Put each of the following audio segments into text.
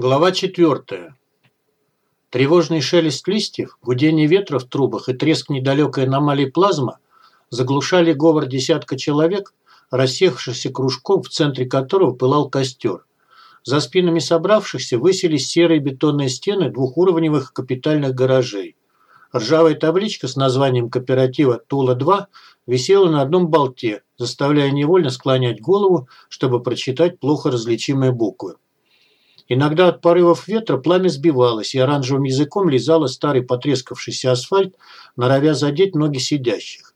Глава 4. Тревожный шелест листьев, гудение ветра в трубах и треск недалекой аномалии плазма заглушали говор десятка человек, рассевшихся кружком, в центре которого пылал костер. За спинами собравшихся высились серые бетонные стены двухуровневых капитальных гаражей. Ржавая табличка с названием кооператива «Тула-2» висела на одном болте, заставляя невольно склонять голову, чтобы прочитать плохо различимые буквы. Иногда от порывов ветра пламя сбивалось и оранжевым языком лизало старый потрескавшийся асфальт, норовя задеть ноги сидящих.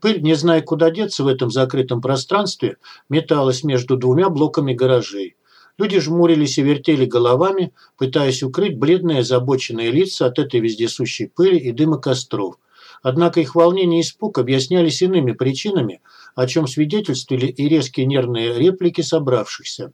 Пыль, не зная, куда деться в этом закрытом пространстве, металась между двумя блоками гаражей. Люди жмурились и вертели головами, пытаясь укрыть бледные озабоченные лица от этой вездесущей пыли и дыма костров. Однако их волнение и испуг объяснялись иными причинами, о чем свидетельствовали и резкие нервные реплики собравшихся.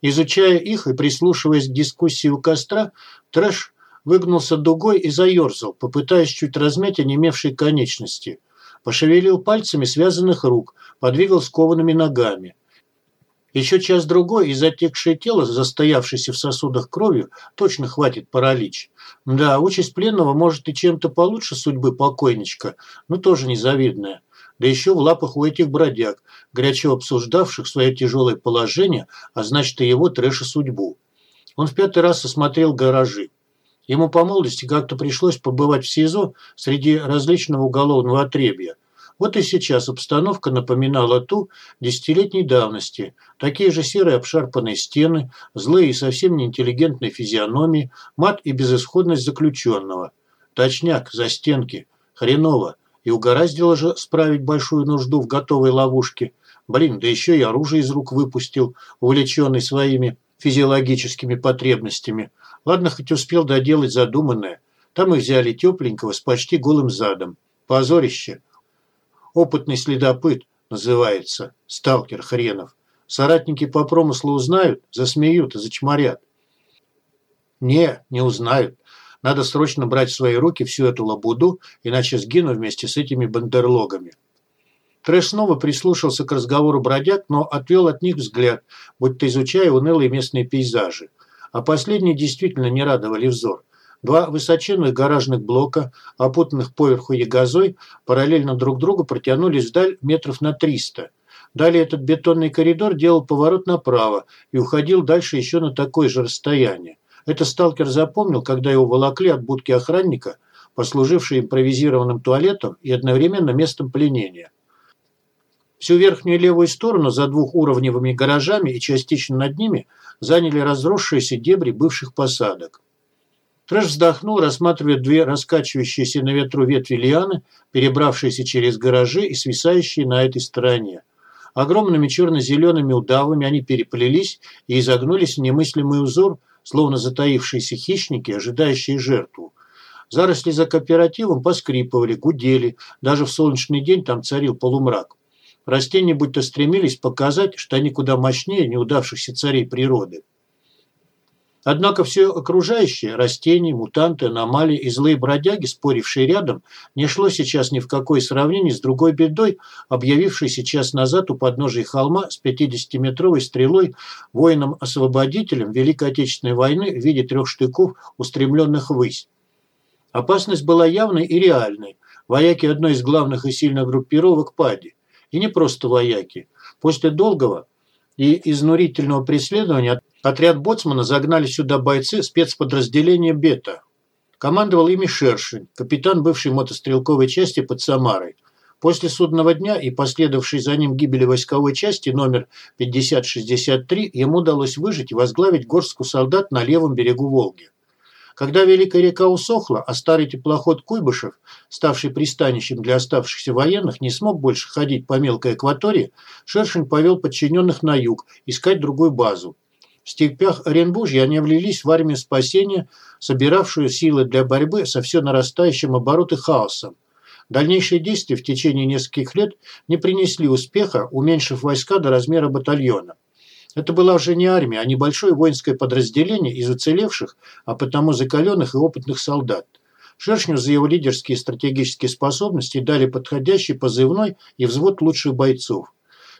Изучая их и прислушиваясь к дискуссии у костра, Трэш выгнулся дугой и заерзал, попытаясь чуть размять онемевшие конечности. Пошевелил пальцами связанных рук, подвигал скованными ногами. Еще час-другой и затекшее тело, застоявшееся в сосудах кровью, точно хватит паралич. Да, участь пленного может и чем-то получше судьбы покойничка, но тоже незавидная да еще в лапах у этих бродяг, горячо обсуждавших свое тяжелое положение, а значит и его трэш судьбу. Он в пятый раз осмотрел гаражи. Ему по молодости как-то пришлось побывать в СИЗО среди различного уголовного отребья. Вот и сейчас обстановка напоминала ту десятилетней давности. Такие же серые обшарпанные стены, злые и совсем неинтеллигентные физиономии, мат и безысходность заключенного. Точняк, за стенки. Хреново. И угораздило же справить большую нужду в готовой ловушке. Блин, да еще и оружие из рук выпустил, увлеченный своими физиологическими потребностями. Ладно, хоть успел доделать задуманное. Там их взяли тепленького с почти голым задом. Позорище. Опытный следопыт называется. Сталкер хренов. Соратники по промыслу узнают, засмеют и зачморят. Не, не узнают. Надо срочно брать в свои руки всю эту лабуду, иначе сгину вместе с этими бандерлогами. Трэш снова прислушался к разговору бродяг, но отвел от них взгляд, будто изучая унылые местные пейзажи. А последние действительно не радовали взор. Два высоченных гаражных блока, опутанных поверху ягозой, параллельно друг другу протянулись вдаль метров на триста. Далее этот бетонный коридор делал поворот направо и уходил дальше еще на такое же расстояние. Это сталкер запомнил, когда его волокли от будки охранника, послужившей импровизированным туалетом и одновременно местом пленения. Всю верхнюю левую сторону за двухуровневыми гаражами и частично над ними заняли разросшиеся дебри бывших посадок. Трэш вздохнул, рассматривая две раскачивающиеся на ветру ветви лианы, перебравшиеся через гаражи и свисающие на этой стороне. Огромными черно-зелеными удавами они переплелись и изогнулись в немыслимый узор, словно затаившиеся хищники, ожидающие жертву. Заросли за кооперативом поскрипывали, гудели. Даже в солнечный день там царил полумрак. Растения будто стремились показать, что они куда мощнее неудавшихся царей природы. Однако все окружающее – растения, мутанты, аномалии и злые бродяги, спорившие рядом, не шло сейчас ни в какое сравнение с другой бедой, объявившей сейчас назад у подножия холма с 50-метровой стрелой воином-освободителем Великой Отечественной войны в виде трех штыков, устремленных ввысь. Опасность была явной и реальной. Вояки одной из главных и сильных группировок ПАДИ. И не просто вояки. После долгого и изнурительного преследования Отряд Боцмана загнали сюда бойцы спецподразделения «Бета». Командовал ими Шершень, капитан бывшей мотострелковой части под Самарой. После судного дня и последовавшей за ним гибели войсковой части номер 5063 ему удалось выжить и возглавить горстку солдат на левом берегу Волги. Когда Великая река усохла, а старый теплоход Куйбышев, ставший пристанищем для оставшихся военных, не смог больше ходить по мелкой акватории, Шершень повел подчиненных на юг искать другую базу. В степях Оренбуржья они влились в армию спасения, собиравшую силы для борьбы со все нарастающим обороты хаосом. Дальнейшие действия в течение нескольких лет не принесли успеха, уменьшив войска до размера батальона. Это была уже не армия, а небольшое воинское подразделение из уцелевших, а потому закаленных и опытных солдат. Шершню за его лидерские и стратегические способности дали подходящий позывной и взвод лучших бойцов.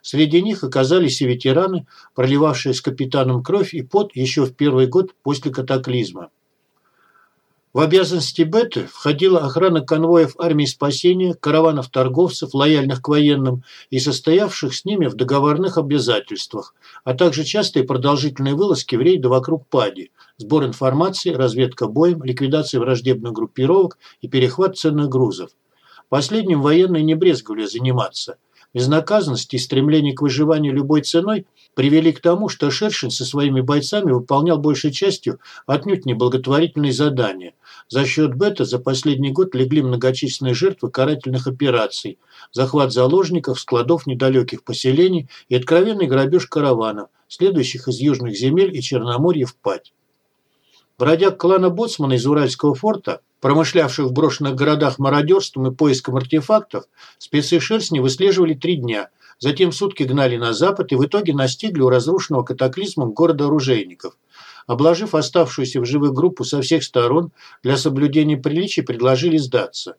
Среди них оказались и ветераны, проливавшие с капитаном кровь и пот еще в первый год после катаклизма. В обязанности Беты входила охрана конвоев армии спасения, караванов торговцев, лояльных к военным и состоявших с ними в договорных обязательствах, а также частые продолжительные вылазки в рейды вокруг Пади, сбор информации, разведка боем, ликвидация враждебных группировок и перехват ценных грузов. Последним военные не брезговали заниматься – Безнаказанность и стремление к выживанию любой ценой привели к тому, что Шершин со своими бойцами выполнял большей частью отнюдь неблаготворительные задания. За счет Бета за последний год легли многочисленные жертвы карательных операций, захват заложников, складов недалеких поселений и откровенный грабеж караванов, следующих из южных земель и Черноморья в Пать. Бродяг клана Боцмана из Уральского форта промышлявших в брошенных городах мародерством и поиском артефактов, спецы шерстни выслеживали три дня, затем сутки гнали на запад и в итоге настигли у разрушенного катаклизмом города оружейников. Обложив оставшуюся в живых группу со всех сторон, для соблюдения приличий предложили сдаться.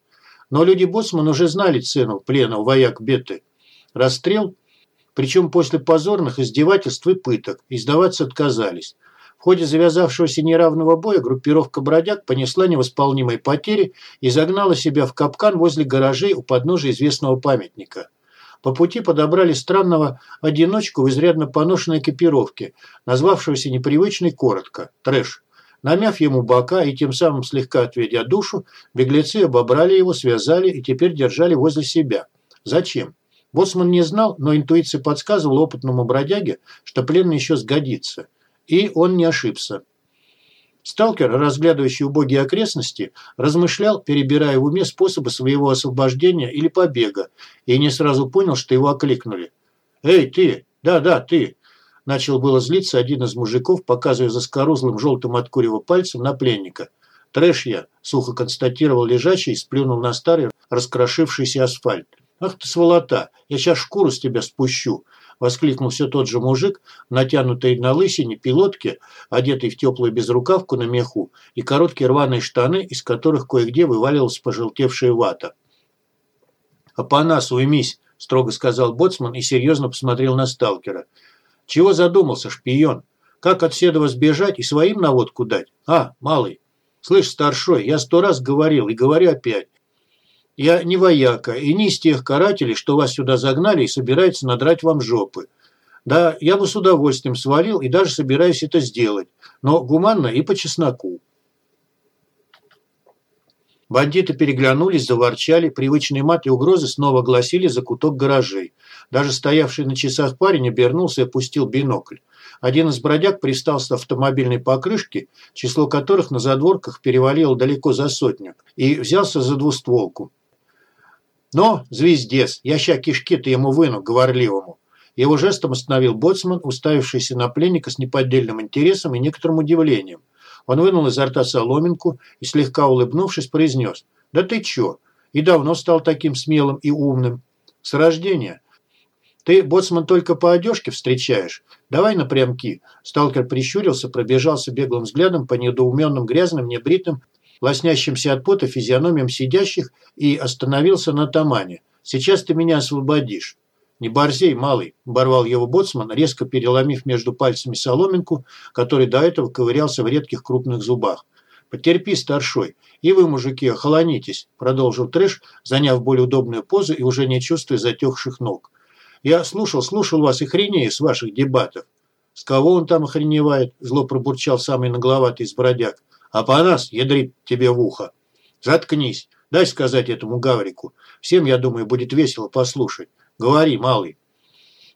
Но люди Боцман уже знали цену плена у вояк Беты. Расстрел, причем после позорных издевательств и пыток, и сдаваться отказались. В ходе завязавшегося неравного боя группировка бродяг понесла невосполнимые потери и загнала себя в капкан возле гаражей у подножия известного памятника. По пути подобрали странного одиночку в изрядно поношенной экипировке, назвавшегося непривычной коротко – трэш. Намяв ему бока и тем самым слегка отведя душу, беглецы обобрали его, связали и теперь держали возле себя. Зачем? Боссман не знал, но интуиция подсказывала опытному бродяге, что пленный еще сгодится – и он не ошибся. Сталкер, разглядывающий убогие окрестности, размышлял, перебирая в уме способы своего освобождения или побега, и не сразу понял, что его окликнули. «Эй, ты! Да-да, ты!» Начал было злиться один из мужиков, показывая заскорузлым желтым от курева пальцем на пленника. «Трэш я!» – сухо констатировал лежачий и сплюнул на старый раскрошившийся асфальт. «Ах ты сволота! Я сейчас шкуру с тебя спущу!» – воскликнул все тот же мужик, натянутый на лысине пилотке, одетый в теплую безрукавку на меху и короткие рваные штаны, из которых кое-где вываливалась пожелтевшая вата. «Апанас, уймись!» – строго сказал боцман и серьезно посмотрел на сталкера. «Чего задумался, шпион? Как от Седова сбежать и своим наводку дать? А, малый, слышь, старшой, я сто раз говорил и говорю опять. Я не вояка и не из тех карателей, что вас сюда загнали и собираются надрать вам жопы. Да, я бы с удовольствием свалил и даже собираюсь это сделать, но гуманно и по чесноку. Бандиты переглянулись, заворчали, привычные мат и угрозы снова гласили за куток гаражей. Даже стоявший на часах парень обернулся и опустил бинокль. Один из бродяг пристал с автомобильной покрышки, число которых на задворках перевалило далеко за сотню, и взялся за двустволку. «Но, звездец, я ща кишки-то ему выну, говорливому». Его жестом остановил боцман, уставившийся на пленника с неподдельным интересом и некоторым удивлением. Он вынул изо рта соломинку и, слегка улыбнувшись, произнес. «Да ты чё? И давно стал таким смелым и умным. С рождения. Ты, боцман, только по одежке встречаешь? Давай напрямки». Сталкер прищурился, пробежался беглым взглядом по недоуменным грязным, небритым, лоснящимся от пота физиономиям сидящих и остановился на тамане. «Сейчас ты меня освободишь». «Не борзей, малый», – оборвал его боцман, резко переломив между пальцами соломинку, который до этого ковырялся в редких крупных зубах. «Потерпи, старшой. И вы, мужики, охолонитесь», – продолжил Трэш, заняв более удобную позу и уже не чувствуя затекших ног. «Я слушал, слушал вас и хренею с ваших дебатов». «С кого он там охреневает?» – зло пробурчал самый нагловатый из бродяг. А по нас ядрит тебе в ухо. Заткнись. Дай сказать этому Гаврику. Всем, я думаю, будет весело послушать. Говори, малый.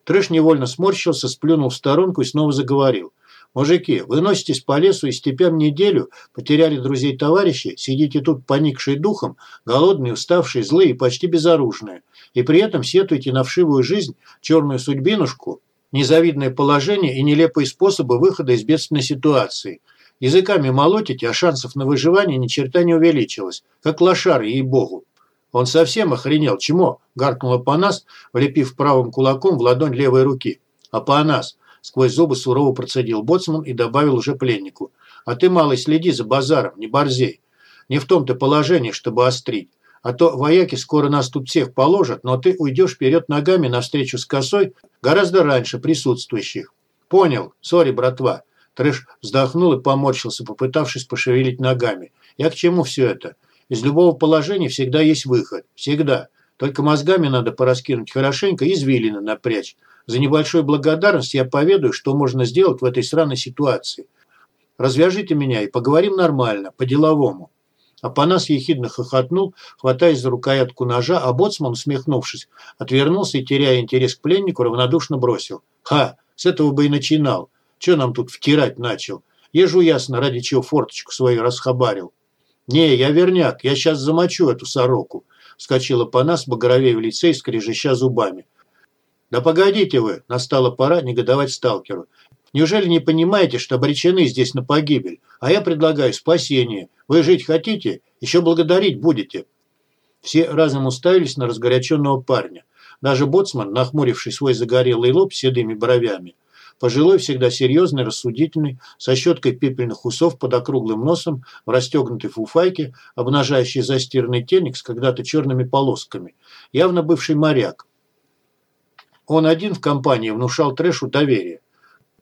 Трэш невольно сморщился, сплюнул в сторонку и снова заговорил. «Мужики, вы носитесь по лесу и степям неделю, потеряли друзей-товарищей, сидите тут поникшие духом, голодные, уставшие, злые и почти безоружные, и при этом сетуете на вшивую жизнь, черную судьбинушку, незавидное положение и нелепые способы выхода из бедственной ситуации. Языками молотите, а шансов на выживание ни черта не увеличилось. Как лошар, ей-богу. Он совсем охренел. Чему? Гаркнула Панас, влепив правым кулаком в ладонь левой руки. А? Сквозь зубы сурово процедил боцман и добавил уже пленнику. А ты, малый, следи за базаром, не борзей. Не в том-то положении, чтобы острить. А то вояки скоро нас тут всех положат, но ты уйдешь вперед ногами навстречу с косой, Гораздо раньше присутствующих. Понял. Sorry, братва. Трэш вздохнул и поморщился, попытавшись пошевелить ногами. Я к чему все это? Из любого положения всегда есть выход. Всегда. Только мозгами надо пораскинуть хорошенько и извилины напрячь. За небольшую благодарность я поведаю, что можно сделать в этой сраной ситуации. Развяжите меня и поговорим нормально, по-деловому. Апанас ехидно хохотнул, хватаясь за рукоятку ножа, а боцман, усмехнувшись, отвернулся и, теряя интерес к пленнику, равнодушно бросил. «Ха, с этого бы и начинал. Че нам тут втирать начал? Ежу ясно, ради чего форточку свою расхабарил». «Не, я верняк, я сейчас замочу эту сороку», – вскочила Апанас, багровей в лице и скрежеща зубами. «Да погодите вы!» – настала пора негодовать сталкеру. Неужели не понимаете, что обречены здесь на погибель? А я предлагаю спасение. Вы жить хотите? Еще благодарить будете». Все разом уставились на разгоряченного парня. Даже боцман, нахмуривший свой загорелый лоб седыми бровями. Пожилой, всегда серьезный, рассудительный, со щеткой пепельных усов под округлым носом, в расстегнутой фуфайке, обнажающий застиранный тельник с когда-то черными полосками. Явно бывший моряк. Он один в компании внушал трэшу доверие.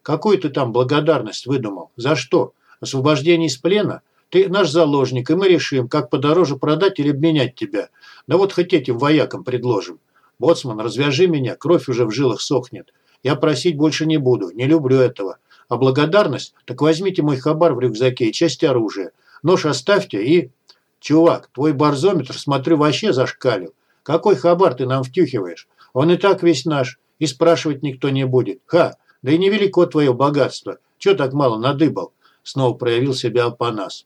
Какую ты там благодарность выдумал? За что? Освобождение из плена? Ты наш заложник, и мы решим, как подороже продать или обменять тебя. Да вот хоть этим воякам предложим. Боцман, развяжи меня, кровь уже в жилах сохнет. Я просить больше не буду, не люблю этого. А благодарность? Так возьмите мой хабар в рюкзаке и часть оружия. Нож оставьте и... Чувак, твой барзометр, смотрю, вообще зашкалил. Какой хабар ты нам втюхиваешь? Он и так весь наш, и спрашивать никто не будет. Ха, да и невелико твое богатство. Чего так мало надыбал?» Снова проявил себя Апанас.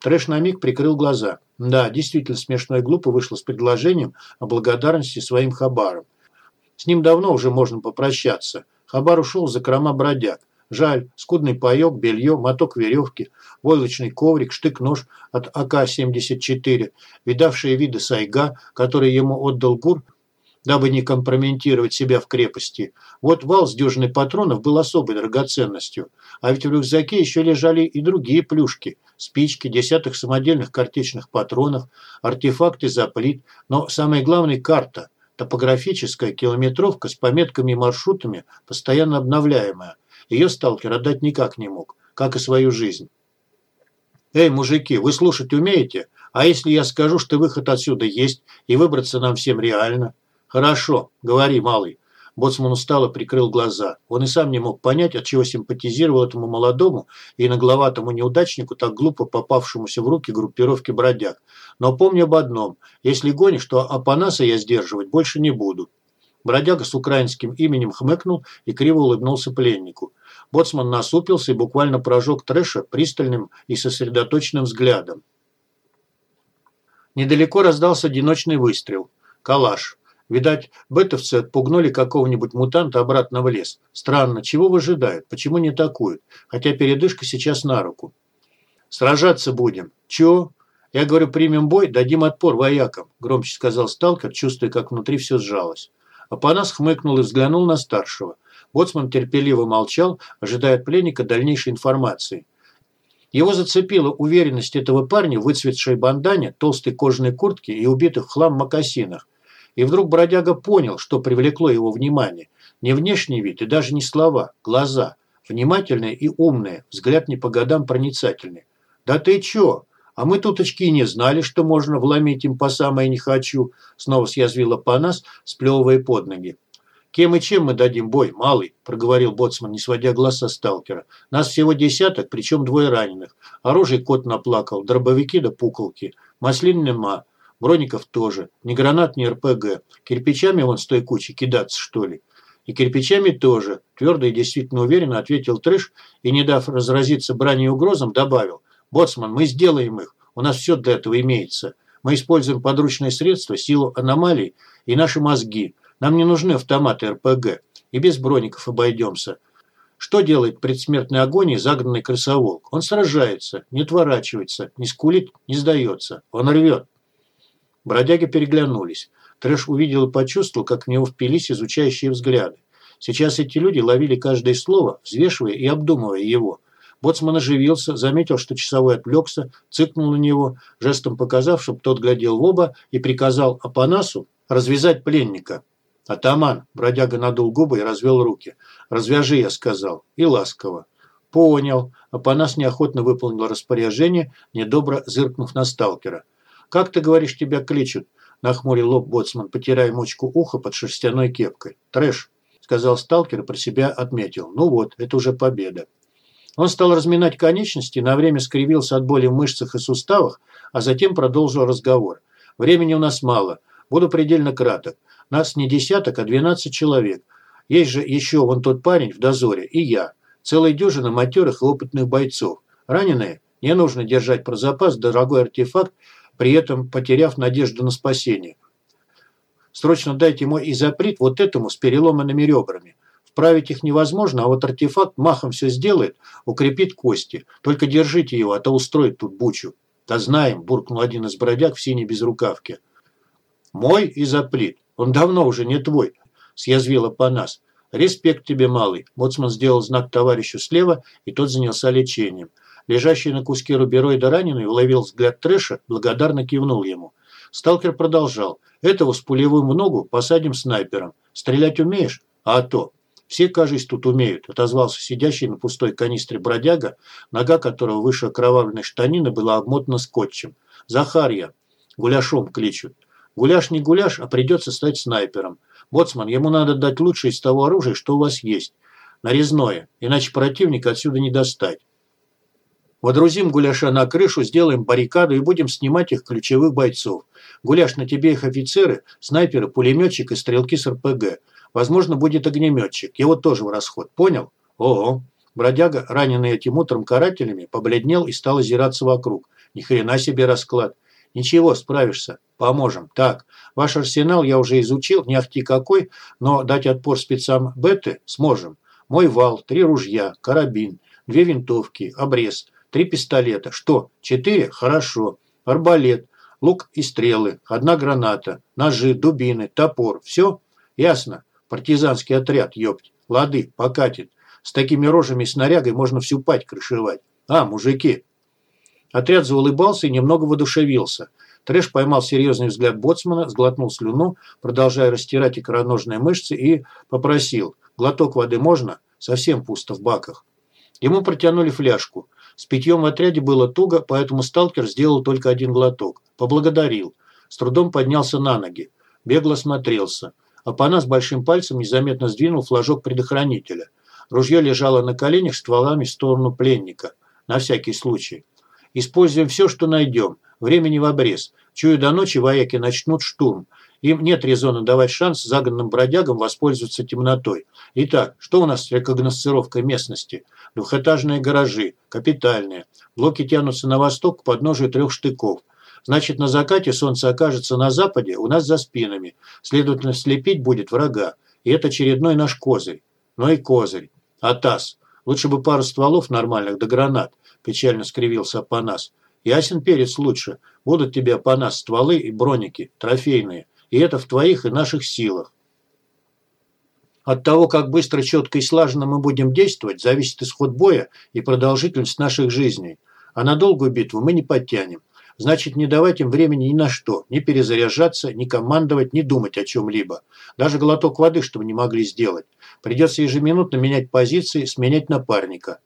Трэш на миг прикрыл глаза. Да, действительно смешно и глупо вышло с предложением о благодарности своим хабарам. С ним давно уже можно попрощаться. Хабар ушел за крома бродяг. Жаль, скудный паёк, белье, моток веревки, войлочный коврик, штык-нож от АК-74, видавшие виды сайга, который ему отдал Гур, дабы не компрометировать себя в крепости. Вот вал с дюжиной патронов был особой драгоценностью. А ведь в рюкзаке еще лежали и другие плюшки. Спички, десяток самодельных картечных патронов, артефакты заплит. Но самое главное – карта. Топографическая километровка с пометками и маршрутами, постоянно обновляемая. Ее сталкер отдать никак не мог, как и свою жизнь. «Эй, мужики, вы слушать умеете? А если я скажу, что выход отсюда есть, и выбраться нам всем реально?» «Хорошо, говори, малый». Боцман устало прикрыл глаза. Он и сам не мог понять, от чего симпатизировал этому молодому и нагловатому неудачнику, так глупо попавшемуся в руки группировки бродяг. Но помню об одном. Если гонишь, то Апанаса я сдерживать больше не буду. Бродяга с украинским именем хмыкнул и криво улыбнулся пленнику. Боцман насупился и буквально прожег трэша пристальным и сосредоточенным взглядом. Недалеко раздался одиночный выстрел. Калаш. Видать, бетовцы отпугнули какого-нибудь мутанта обратно в лес. Странно, чего выжидают, почему не атакуют? Хотя передышка сейчас на руку. Сражаться будем. Чего? Я говорю, примем бой, дадим отпор воякам, громче сказал сталкер, чувствуя, как внутри все сжалось. Апанас хмыкнул и взглянул на старшего. Боцман терпеливо молчал, ожидая от пленника дальнейшей информации. Его зацепила уверенность этого парня в выцветшей бандане, толстой кожаной куртке и убитых в хлам мокасинах. И вдруг бродяга понял, что привлекло его внимание. Не внешний вид и даже не слова, глаза. Внимательные и умные, взгляд не по годам проницательный. «Да ты чё? А мы тут очки не знали, что можно вломить им по самое не хочу», снова съязвила по нас, сплевывая под ноги. «Кем и чем мы дадим бой, малый?» – проговорил боцман, не сводя глаз со сталкера. «Нас всего десяток, причем двое раненых. Оружие кот наплакал, дробовики да пуколки. Маслин нема, Броников тоже. Ни гранат, ни РПГ. Кирпичами вон с той кучи кидаться, что ли? И кирпичами тоже. Твердо и действительно уверенно ответил Трэш и, не дав разразиться бранью и угрозам, добавил. «Боцман, мы сделаем их. У нас все для этого имеется. Мы используем подручные средства, силу аномалий и наши мозги. Нам не нужны автоматы РПГ. И без броников обойдемся. Что делает предсмертной агонии загнанный крысоволк? Он сражается, не отворачивается, не скулит, не сдается. Он рвет. Бродяги переглянулись. Трэш увидел и почувствовал, как в него впились изучающие взгляды. Сейчас эти люди ловили каждое слово, взвешивая и обдумывая его. Боцман оживился, заметил, что часовой отвлекся, цыкнул на него, жестом показав, чтобы тот глядел в оба, и приказал Апанасу развязать пленника. «Атаман!» – бродяга надул губы и развел руки. «Развяжи!» – я сказал. И ласково. «Понял». Апанас неохотно выполнил распоряжение, недобро зыркнув на сталкера. «Как ты говоришь, тебя кличут?» – нахмурил лоб боцман, потирая мочку уха под шерстяной кепкой. «Трэш», – сказал сталкер и про себя отметил. «Ну вот, это уже победа». Он стал разминать конечности, на время скривился от боли в мышцах и суставах, а затем продолжил разговор. «Времени у нас мало. Буду предельно краток. Нас не десяток, а двенадцать человек. Есть же еще вон тот парень в дозоре и я. Целая дюжина матерых и опытных бойцов. Раненые? Не нужно держать про запас дорогой артефакт, при этом потеряв надежду на спасение. Срочно дайте мой изоприт вот этому с переломанными ребрами. Вправить их невозможно, а вот артефакт махом все сделает, укрепит кости. Только держите его, а то устроит тут бучу. Да знаем, буркнул один из бродяг в синей безрукавке. Мой изоплит. Он давно уже не твой, съязвила по нас. Респект тебе, малый. Моцман сделал знак товарищу слева, и тот занялся лечением. Лежащий на куске рубероида раненый уловил взгляд трэша, благодарно кивнул ему. Сталкер продолжал. Этого с пулевым в ногу посадим снайпером. Стрелять умеешь? А то. Все, кажется, тут умеют, отозвался сидящий на пустой канистре бродяга, нога которого выше окровавленной штанины была обмотана скотчем. Захарья. Гуляшом кличут. Гуляш не гуляш, а придется стать снайпером. Боцман, ему надо дать лучшее из того оружия, что у вас есть. Нарезное, иначе противника отсюда не достать. Водрузим гуляша на крышу, сделаем баррикаду и будем снимать их ключевых бойцов. Гуляш, на тебе их офицеры, снайперы, пулеметчик и стрелки с РПГ. Возможно, будет огнеметчик. Его тоже в расход. Понял? Ого. Бродяга, раненый этим утром карателями, побледнел и стал озираться вокруг. Ни хрена себе расклад. Ничего, справишься. Поможем. Так, ваш арсенал я уже изучил, не ахти какой, но дать отпор спецам беты сможем. Мой вал, три ружья, карабин, две винтовки, обрез, три пистолета. Что, четыре? Хорошо. Арбалет, лук и стрелы, одна граната, ножи, дубины, топор. Все? Ясно. Партизанский отряд, ёпть. Лады, покатит. С такими рожами и снарягой можно всю пать крышевать. А, мужики, Отряд заулыбался и немного воодушевился. Трэш поймал серьезный взгляд боцмана, сглотнул слюну, продолжая растирать икроножные мышцы и попросил «Глоток воды можно?» Совсем пусто в баках. Ему протянули фляжку. С питьем в отряде было туго, поэтому сталкер сделал только один глоток. Поблагодарил. С трудом поднялся на ноги. Бегло смотрелся. Апана с большим пальцем незаметно сдвинул флажок предохранителя. Ружье лежало на коленях стволами в сторону пленника. На всякий случай. Используем все, что найдем. Времени в обрез. Чую, до ночи вояки начнут штурм. Им нет резона давать шанс загонным бродягам воспользоваться темнотой. Итак, что у нас с рекогносцировкой местности? Двухэтажные гаражи, капитальные. Блоки тянутся на восток к подножию трех штыков. Значит, на закате солнце окажется на западе, у нас за спинами. Следовательно, слепить будет врага. И это очередной наш козырь. Ну и козырь. Атас. Лучше бы пару стволов нормальных до гранат. – печально скривился Апанас. «Ясен перец лучше. Будут тебе, Апанас, стволы и броники, трофейные. И это в твоих и наших силах. От того, как быстро, четко и слаженно мы будем действовать, зависит исход боя и продолжительность наших жизней. А на долгую битву мы не подтянем. Значит, не давать им времени ни на что, ни перезаряжаться, ни командовать, ни думать о чем-либо. Даже глоток воды, чтобы не могли сделать. Придется ежеминутно менять позиции, сменять напарника.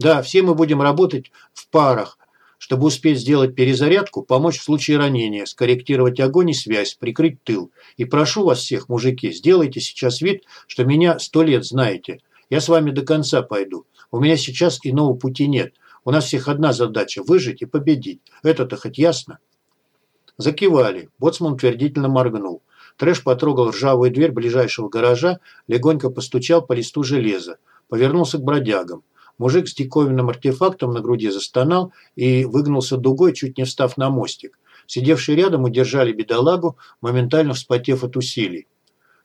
Да, все мы будем работать в парах, чтобы успеть сделать перезарядку, помочь в случае ранения, скорректировать огонь и связь, прикрыть тыл. И прошу вас всех, мужики, сделайте сейчас вид, что меня сто лет знаете. Я с вами до конца пойду. У меня сейчас иного пути нет. У нас всех одна задача – выжить и победить. Это-то хоть ясно?» Закивали. Боцман твердительно моргнул. Трэш потрогал ржавую дверь ближайшего гаража, легонько постучал по листу железа. Повернулся к бродягам. Мужик с диковинным артефактом на груди застонал и выгнулся дугой, чуть не встав на мостик. Сидевшие рядом удержали бедолагу, моментально вспотев от усилий.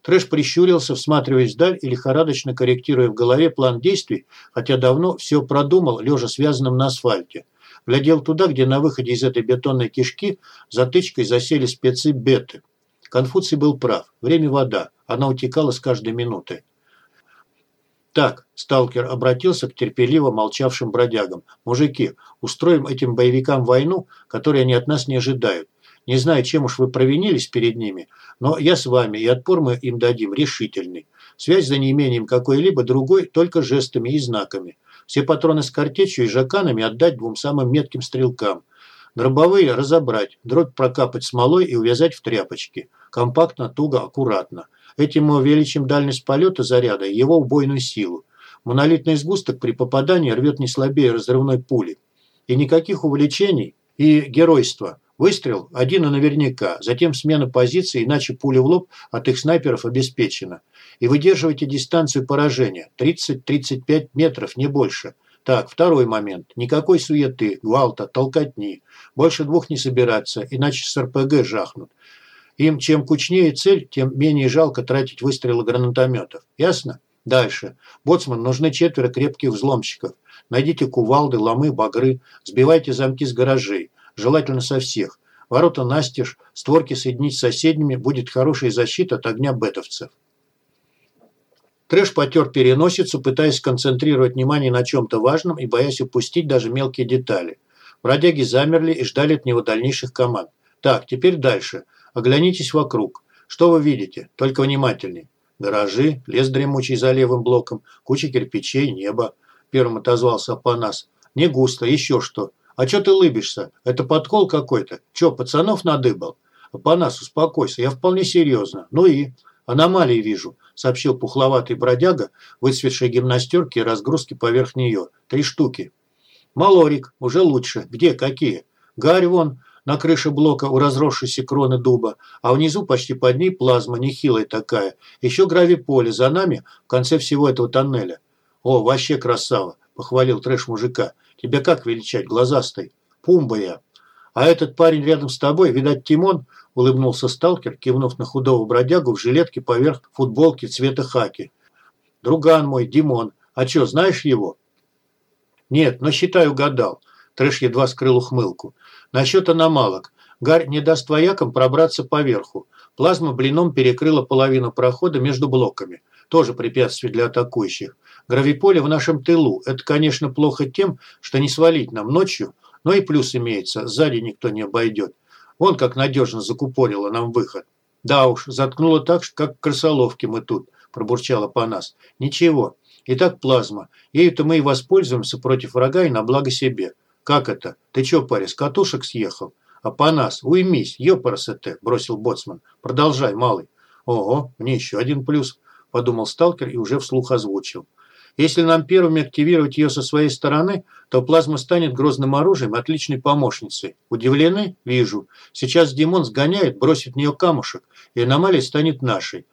Трэш прищурился, всматриваясь вдаль и лихорадочно корректируя в голове план действий, хотя давно все продумал, лежа связанным на асфальте. Глядел туда, где на выходе из этой бетонной кишки затычкой засели спецы беты. Конфуций был прав. Время – вода. Она утекала с каждой минутой. «Так», – сталкер обратился к терпеливо молчавшим бродягам. «Мужики, устроим этим боевикам войну, которой они от нас не ожидают. Не знаю, чем уж вы провинились перед ними, но я с вами, и отпор мы им дадим решительный. Связь за неимением какой-либо другой только жестами и знаками. Все патроны с картечью и жаканами отдать двум самым метким стрелкам. Дробовые разобрать, дробь прокапать смолой и увязать в тряпочки. Компактно, туго, аккуратно. Этим мы увеличим дальность полета заряда и его убойную силу. Монолитный сгусток при попадании рвет не слабее разрывной пули. И никаких увлечений и геройства. Выстрел один и наверняка, затем смена позиции, иначе пуля в лоб от их снайперов обеспечена. И выдерживайте дистанцию поражения. 30-35 метров, не больше. Так, второй момент. Никакой суеты, гвалта, толкотни. Больше двух не собираться, иначе с РПГ жахнут. Им чем кучнее цель, тем менее жалко тратить выстрелы гранатометов. Ясно? Дальше. Боцман, нужны четверо крепких взломщиков. Найдите кувалды, ломы, багры. Сбивайте замки с гаражей. Желательно со всех. Ворота настежь, створки соединить с соседними, будет хорошая защита от огня бетовцев. Трэш потер переносицу, пытаясь сконцентрировать внимание на чем-то важном и боясь упустить даже мелкие детали. Бродяги замерли и ждали от него дальнейших команд. Так, теперь дальше. Оглянитесь вокруг. Что вы видите? Только внимательней. Гаражи, лес дремучий за левым блоком, куча кирпичей, небо. Первым отозвался Апанас. Не густо, еще что. А что ты лыбишься? Это подкол какой-то. Че, пацанов надыбал? Апанас, успокойся, я вполне серьезно. Ну и? Аномалии вижу, сообщил пухловатый бродяга, выцветшей гимнастерки и разгрузки поверх нее. Три штуки. Малорик, уже лучше. Где, какие? Гарь вон, на крыше блока у разросшейся кроны дуба, а внизу почти под ней плазма, нехилая такая. Еще гравиполе за нами в конце всего этого тоннеля. «О, вообще красава!» – похвалил трэш мужика. «Тебя как величать, глазастый?» «Пумба я!» «А этот парень рядом с тобой, видать, Тимон?» – улыбнулся сталкер, кивнув на худого бродягу в жилетке поверх футболки цвета хаки. «Друган мой, Димон. А что, знаешь его?» «Нет, но считай, угадал». Трэш едва скрыл ухмылку. Насчет аномалок. Гарь не даст воякам пробраться поверху. Плазма блином перекрыла половину прохода между блоками. Тоже препятствие для атакующих. Гравиполе в нашем тылу. Это, конечно, плохо тем, что не свалить нам ночью, но и плюс имеется. Сзади никто не обойдет. Вон как надежно закупорило нам выход. Да уж, заткнуло так, как крысоловки мы тут, пробурчала по нас. Ничего. Итак, плазма. Ею-то мы и воспользуемся против врага и на благо себе. «Как это? Ты чё, парень, с катушек съехал?» «Апанас, уймись, ёпарасете», – бросил боцман. «Продолжай, малый». «Ого, мне еще один плюс», – подумал сталкер и уже вслух озвучил. «Если нам первыми активировать ее со своей стороны, то плазма станет грозным оружием, отличной помощницей. Удивлены? Вижу. Сейчас Димон сгоняет, бросит в нее камушек, и аномалия станет нашей.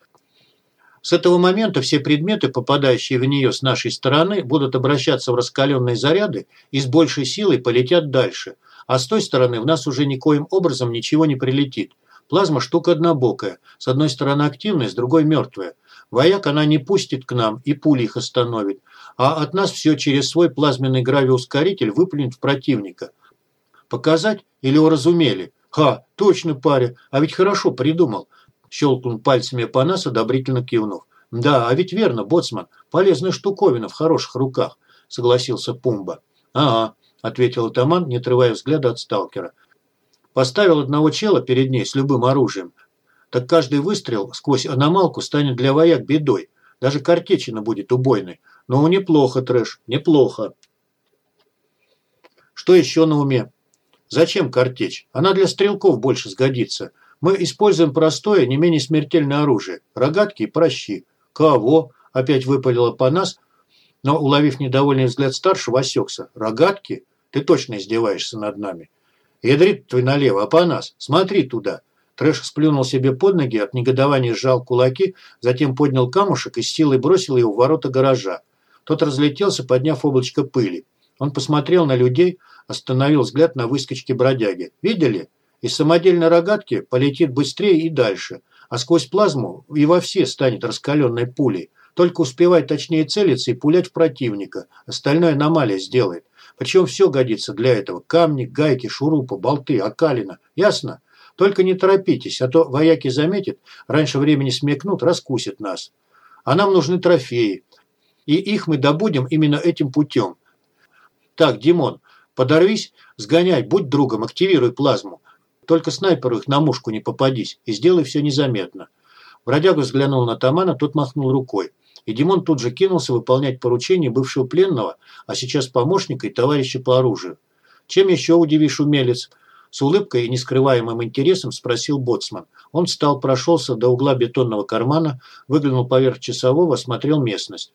С этого момента все предметы, попадающие в нее с нашей стороны, будут обращаться в раскаленные заряды и с большей силой полетят дальше. А с той стороны в нас уже никоим образом ничего не прилетит. Плазма штука однобокая. С одной стороны активная, с другой мертвая. Вояк она не пустит к нам и пули их остановит. А от нас все через свой плазменный гравиускоритель выплюнет в противника. Показать или уразумели? Ха, точно паря, а ведь хорошо придумал. Щелкнул пальцами по нас, одобрительно кивнув. «Да, а ведь верно, боцман. Полезная штуковина в хороших руках», – согласился Пумба. «Ага», – ответил атаман, не отрывая взгляда от сталкера. «Поставил одного чела перед ней с любым оружием. Так каждый выстрел сквозь аномалку станет для вояк бедой. Даже картечина будет убойной. Но неплохо, трэш, неплохо». «Что еще на уме?» «Зачем картечь? Она для стрелков больше сгодится». Мы используем простое, не менее смертельное оружие. Рогатки и прощи. Кого? Опять выпалило по нас, но, уловив недовольный взгляд старшего, осекся. Рогатки? Ты точно издеваешься над нами. Ядрит твой налево, а по нас. Смотри туда. Трэш сплюнул себе под ноги, от негодования сжал кулаки, затем поднял камушек и с силой бросил его в ворота гаража. Тот разлетелся, подняв облачко пыли. Он посмотрел на людей, остановил взгляд на выскочке бродяги. «Видели? Из самодельной рогатки полетит быстрее и дальше, а сквозь плазму и во все станет раскаленной пулей. Только успевай точнее целиться и пулять в противника. Остальное аномалия сделает. Причем все годится для этого. Камни, гайки, шурупы, болты, окалина. Ясно? Только не торопитесь, а то вояки заметят, раньше времени смекнут, раскусят нас. А нам нужны трофеи. И их мы добудем именно этим путем. Так, Димон, подорвись, сгоняй, будь другом, активируй плазму. Только снайперу их на мушку не попадись и сделай все незаметно. Бродяга взглянул на Тамана, тот махнул рукой. И Димон тут же кинулся выполнять поручение бывшего пленного, а сейчас помощника и товарища по оружию. «Чем еще удивишь, умелец?» С улыбкой и нескрываемым интересом спросил Боцман. Он встал, прошелся до угла бетонного кармана, выглянул поверх часового, осмотрел местность.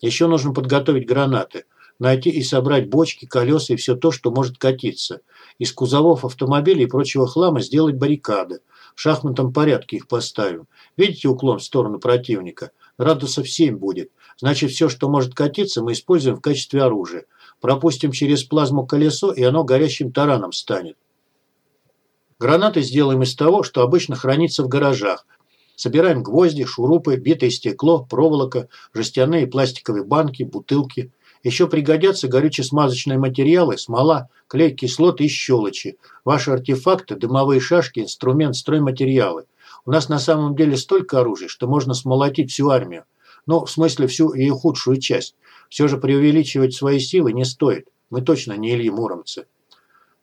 Еще нужно подготовить гранаты, найти и собрать бочки, колеса и все то, что может катиться. Из кузовов автомобилей и прочего хлама сделать баррикады. В шахматном порядке их поставим. Видите уклон в сторону противника? Градусов 7 будет. Значит, все, что может катиться, мы используем в качестве оружия. Пропустим через плазму колесо, и оно горящим тараном станет. Гранаты сделаем из того, что обычно хранится в гаражах. Собираем гвозди, шурупы, битое стекло, проволока, жестяные и пластиковые банки, бутылки. Еще пригодятся горюче-смазочные материалы, смола, клей, кислоты и щелочи. Ваши артефакты, дымовые шашки, инструмент, стройматериалы. У нас на самом деле столько оружия, что можно смолотить всю армию. Ну, в смысле, всю ее худшую часть. Все же преувеличивать свои силы не стоит. Мы точно не Ильи Муромцы.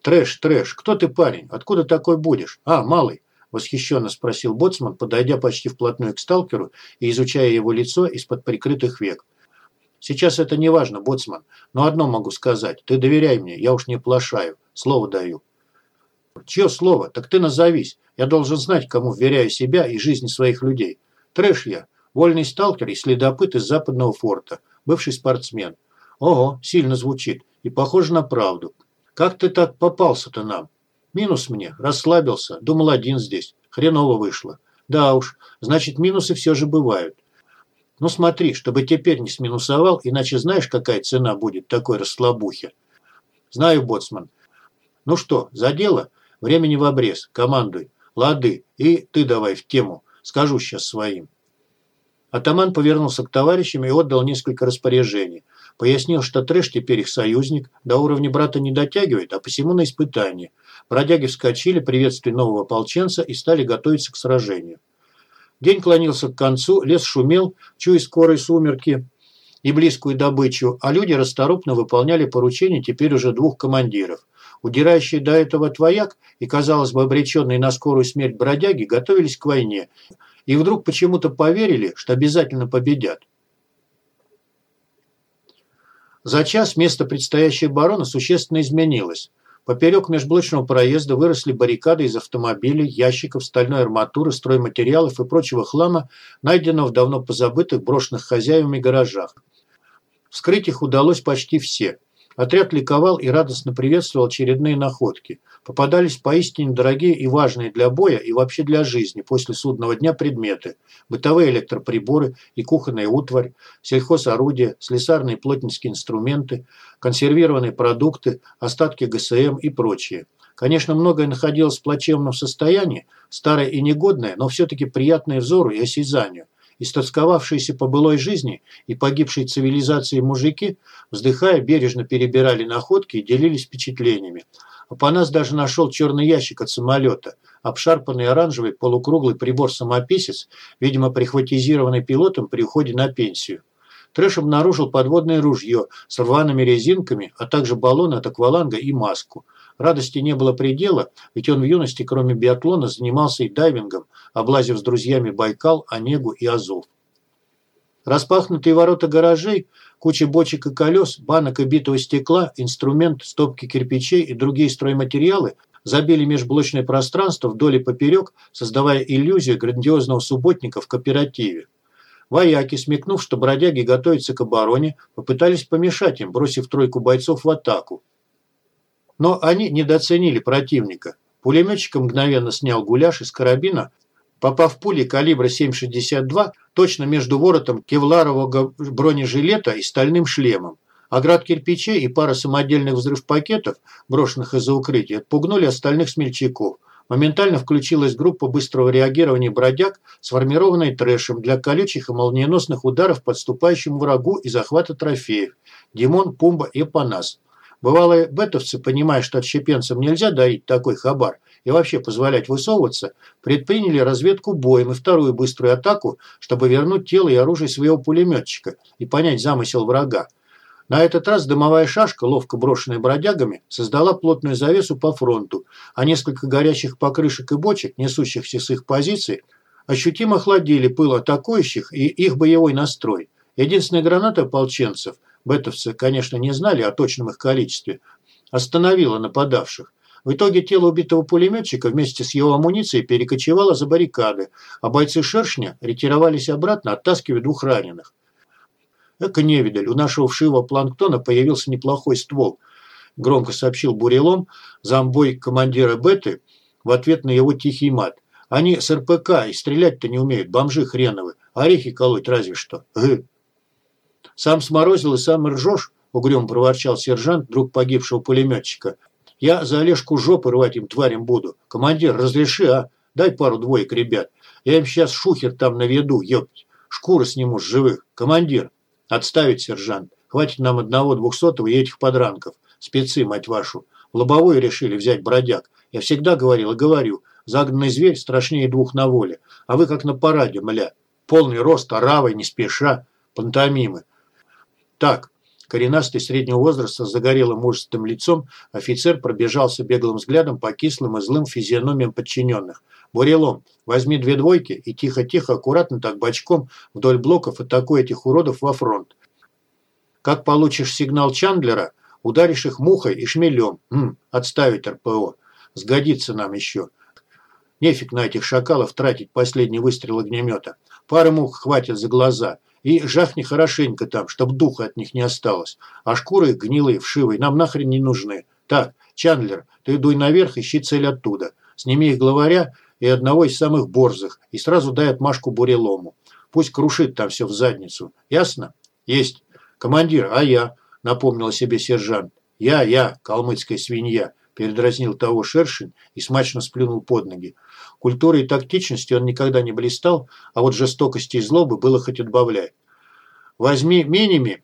Трэш, трэш, кто ты, парень? Откуда такой будешь? А, малый. Восхищенно спросил Боцман, подойдя почти вплотную к сталкеру и изучая его лицо из-под прикрытых век. Сейчас это не важно, Боцман, но одно могу сказать. Ты доверяй мне, я уж не плашаю. Слово даю. Чье слово? Так ты назовись. Я должен знать, кому вверяю себя и жизни своих людей. Трэш я. Вольный сталкер и следопыт из западного форта. Бывший спортсмен. Ого, сильно звучит. И похоже на правду. Как ты так попался-то нам? Минус мне. Расслабился. Думал один здесь. Хреново вышло. Да уж. Значит, минусы все же бывают. Ну смотри, чтобы теперь не сминусовал, иначе знаешь, какая цена будет такой расслабухи. Знаю, боцман. Ну что, за дело? Времени в обрез. Командуй. Лады. И ты давай в тему. Скажу сейчас своим. Атаман повернулся к товарищам и отдал несколько распоряжений. Пояснил, что трэш теперь их союзник, до уровня брата не дотягивает, а посему на испытание. Бродяги вскочили, приветствие нового ополченца и стали готовиться к сражению. День клонился к концу, лес шумел, чуя скорой сумерки и близкую добычу, а люди расторопно выполняли поручения теперь уже двух командиров. Удирающие до этого твояк и, казалось бы, обреченные на скорую смерть бродяги, готовились к войне. И вдруг почему-то поверили, что обязательно победят. За час место предстоящей обороны существенно изменилось. Поперек межблочного проезда выросли баррикады из автомобилей, ящиков, стальной арматуры, стройматериалов и прочего хлама, найденного в давно позабытых брошенных хозяевами гаражах. Вскрыть их удалось почти все. Отряд ликовал и радостно приветствовал очередные находки. Попадались поистине дорогие и важные для боя и вообще для жизни после судного дня предметы. Бытовые электроприборы и кухонная утварь, сельхозорудия, слесарные плотницкие инструменты, консервированные продукты, остатки ГСМ и прочее. Конечно, многое находилось в плачевном состоянии, старое и негодное, но все-таки приятное взору и осязанию. Истосковавшиеся по былой жизни и погибшей цивилизации мужики, вздыхая, бережно перебирали находки и делились впечатлениями. Апанас даже нашел черный ящик от самолета, обшарпанный оранжевый полукруглый прибор-самописец, видимо, прихватизированный пилотом при уходе на пенсию. Трэш обнаружил подводное ружье с рваными резинками, а также баллон от акваланга и маску. Радости не было предела, ведь он в юности, кроме биатлона, занимался и дайвингом, облазив с друзьями Байкал, Онегу и Азов. Распахнутые ворота гаражей, куча бочек и колес, банок и битого стекла, инструмент, стопки кирпичей и другие стройматериалы забили межблочное пространство вдоль и поперек, создавая иллюзию грандиозного субботника в кооперативе. Вояки, смекнув, что бродяги готовятся к обороне, попытались помешать им, бросив тройку бойцов в атаку. Но они недооценили противника. Пулеметчик мгновенно снял гуляш из карабина, попав пули калибра 7,62 точно между воротом кевларового бронежилета и стальным шлемом. А град кирпичей и пара самодельных взрыв-пакетов, брошенных из-за укрытия, отпугнули остальных смельчаков. Моментально включилась группа быстрого реагирования бродяг, сформированная трэшем для колючих и молниеносных ударов подступающему врагу и захвата трофеев. Димон, Пумба и Панас. Бывалые бетовцы, понимая, что отщепенцам нельзя дарить такой хабар и вообще позволять высовываться, предприняли разведку боем и вторую быструю атаку, чтобы вернуть тело и оружие своего пулеметчика и понять замысел врага. На этот раз дымовая шашка, ловко брошенная бродягами, создала плотную завесу по фронту, а несколько горящих покрышек и бочек, несущихся с их позиций, ощутимо охладили пыл атакующих и их боевой настрой. Единственная граната ополченцев, бетовцы, конечно, не знали о точном их количестве, остановила нападавших. В итоге тело убитого пулеметчика вместе с его амуницией перекочевало за баррикады, а бойцы «Шершня» ретировались обратно, оттаскивая двух раненых. Эка невидаль, у нашего вшивого планктона появился неплохой ствол, громко сообщил Бурелом, замбой командира Беты, в ответ на его тихий мат. Они с РПК и стрелять-то не умеют, бомжи хреновы, орехи колоть разве что. Гы. Сам сморозил и сам ржешь, угрюмо проворчал сержант, друг погибшего пулеметчика. Я за Олежку жопы рвать им тварям буду. Командир, разреши, а? Дай пару двоек ребят. Я им сейчас шухер там наведу, ёпть. Шкуры сниму с живых. Командир, Отставить, сержант. Хватит нам одного двухсотого и этих подранков. Спецы, мать вашу. В лобовую решили взять бродяг. Я всегда говорил и говорю. Загнанный зверь страшнее двух на воле. А вы как на параде, мля. Полный рост, оравой, не спеша. Пантомимы. Так, коренастый среднего возраста с загорелым мужественным лицом, офицер пробежался беглым взглядом по кислым и злым физиономиям подчиненных – Бурелом, возьми две двойки и тихо-тихо, аккуратно так бочком вдоль блоков атакуй этих уродов во фронт. Как получишь сигнал Чандлера, ударишь их мухой и шмелем. М, отставить РПО. Сгодится нам еще. Нефиг на этих шакалов тратить последний выстрел огнемета. Пары мух хватит за глаза. И жахни хорошенько там, чтоб духа от них не осталось. А шкуры гнилые, вшивые, нам нахрен не нужны. Так, Чандлер, ты дуй наверх, ищи цель оттуда. Сними их главаря и одного из самых борзых, и сразу дай отмашку бурелому. Пусть крушит там все в задницу. Ясно? Есть. Командир, а я? Напомнил себе сержант. Я, я, калмыцкая свинья. Передразнил того шершень и смачно сплюнул под ноги. Культурой и тактичностью он никогда не блистал, а вот жестокости и злобы было хоть отбавляй. Возьми миними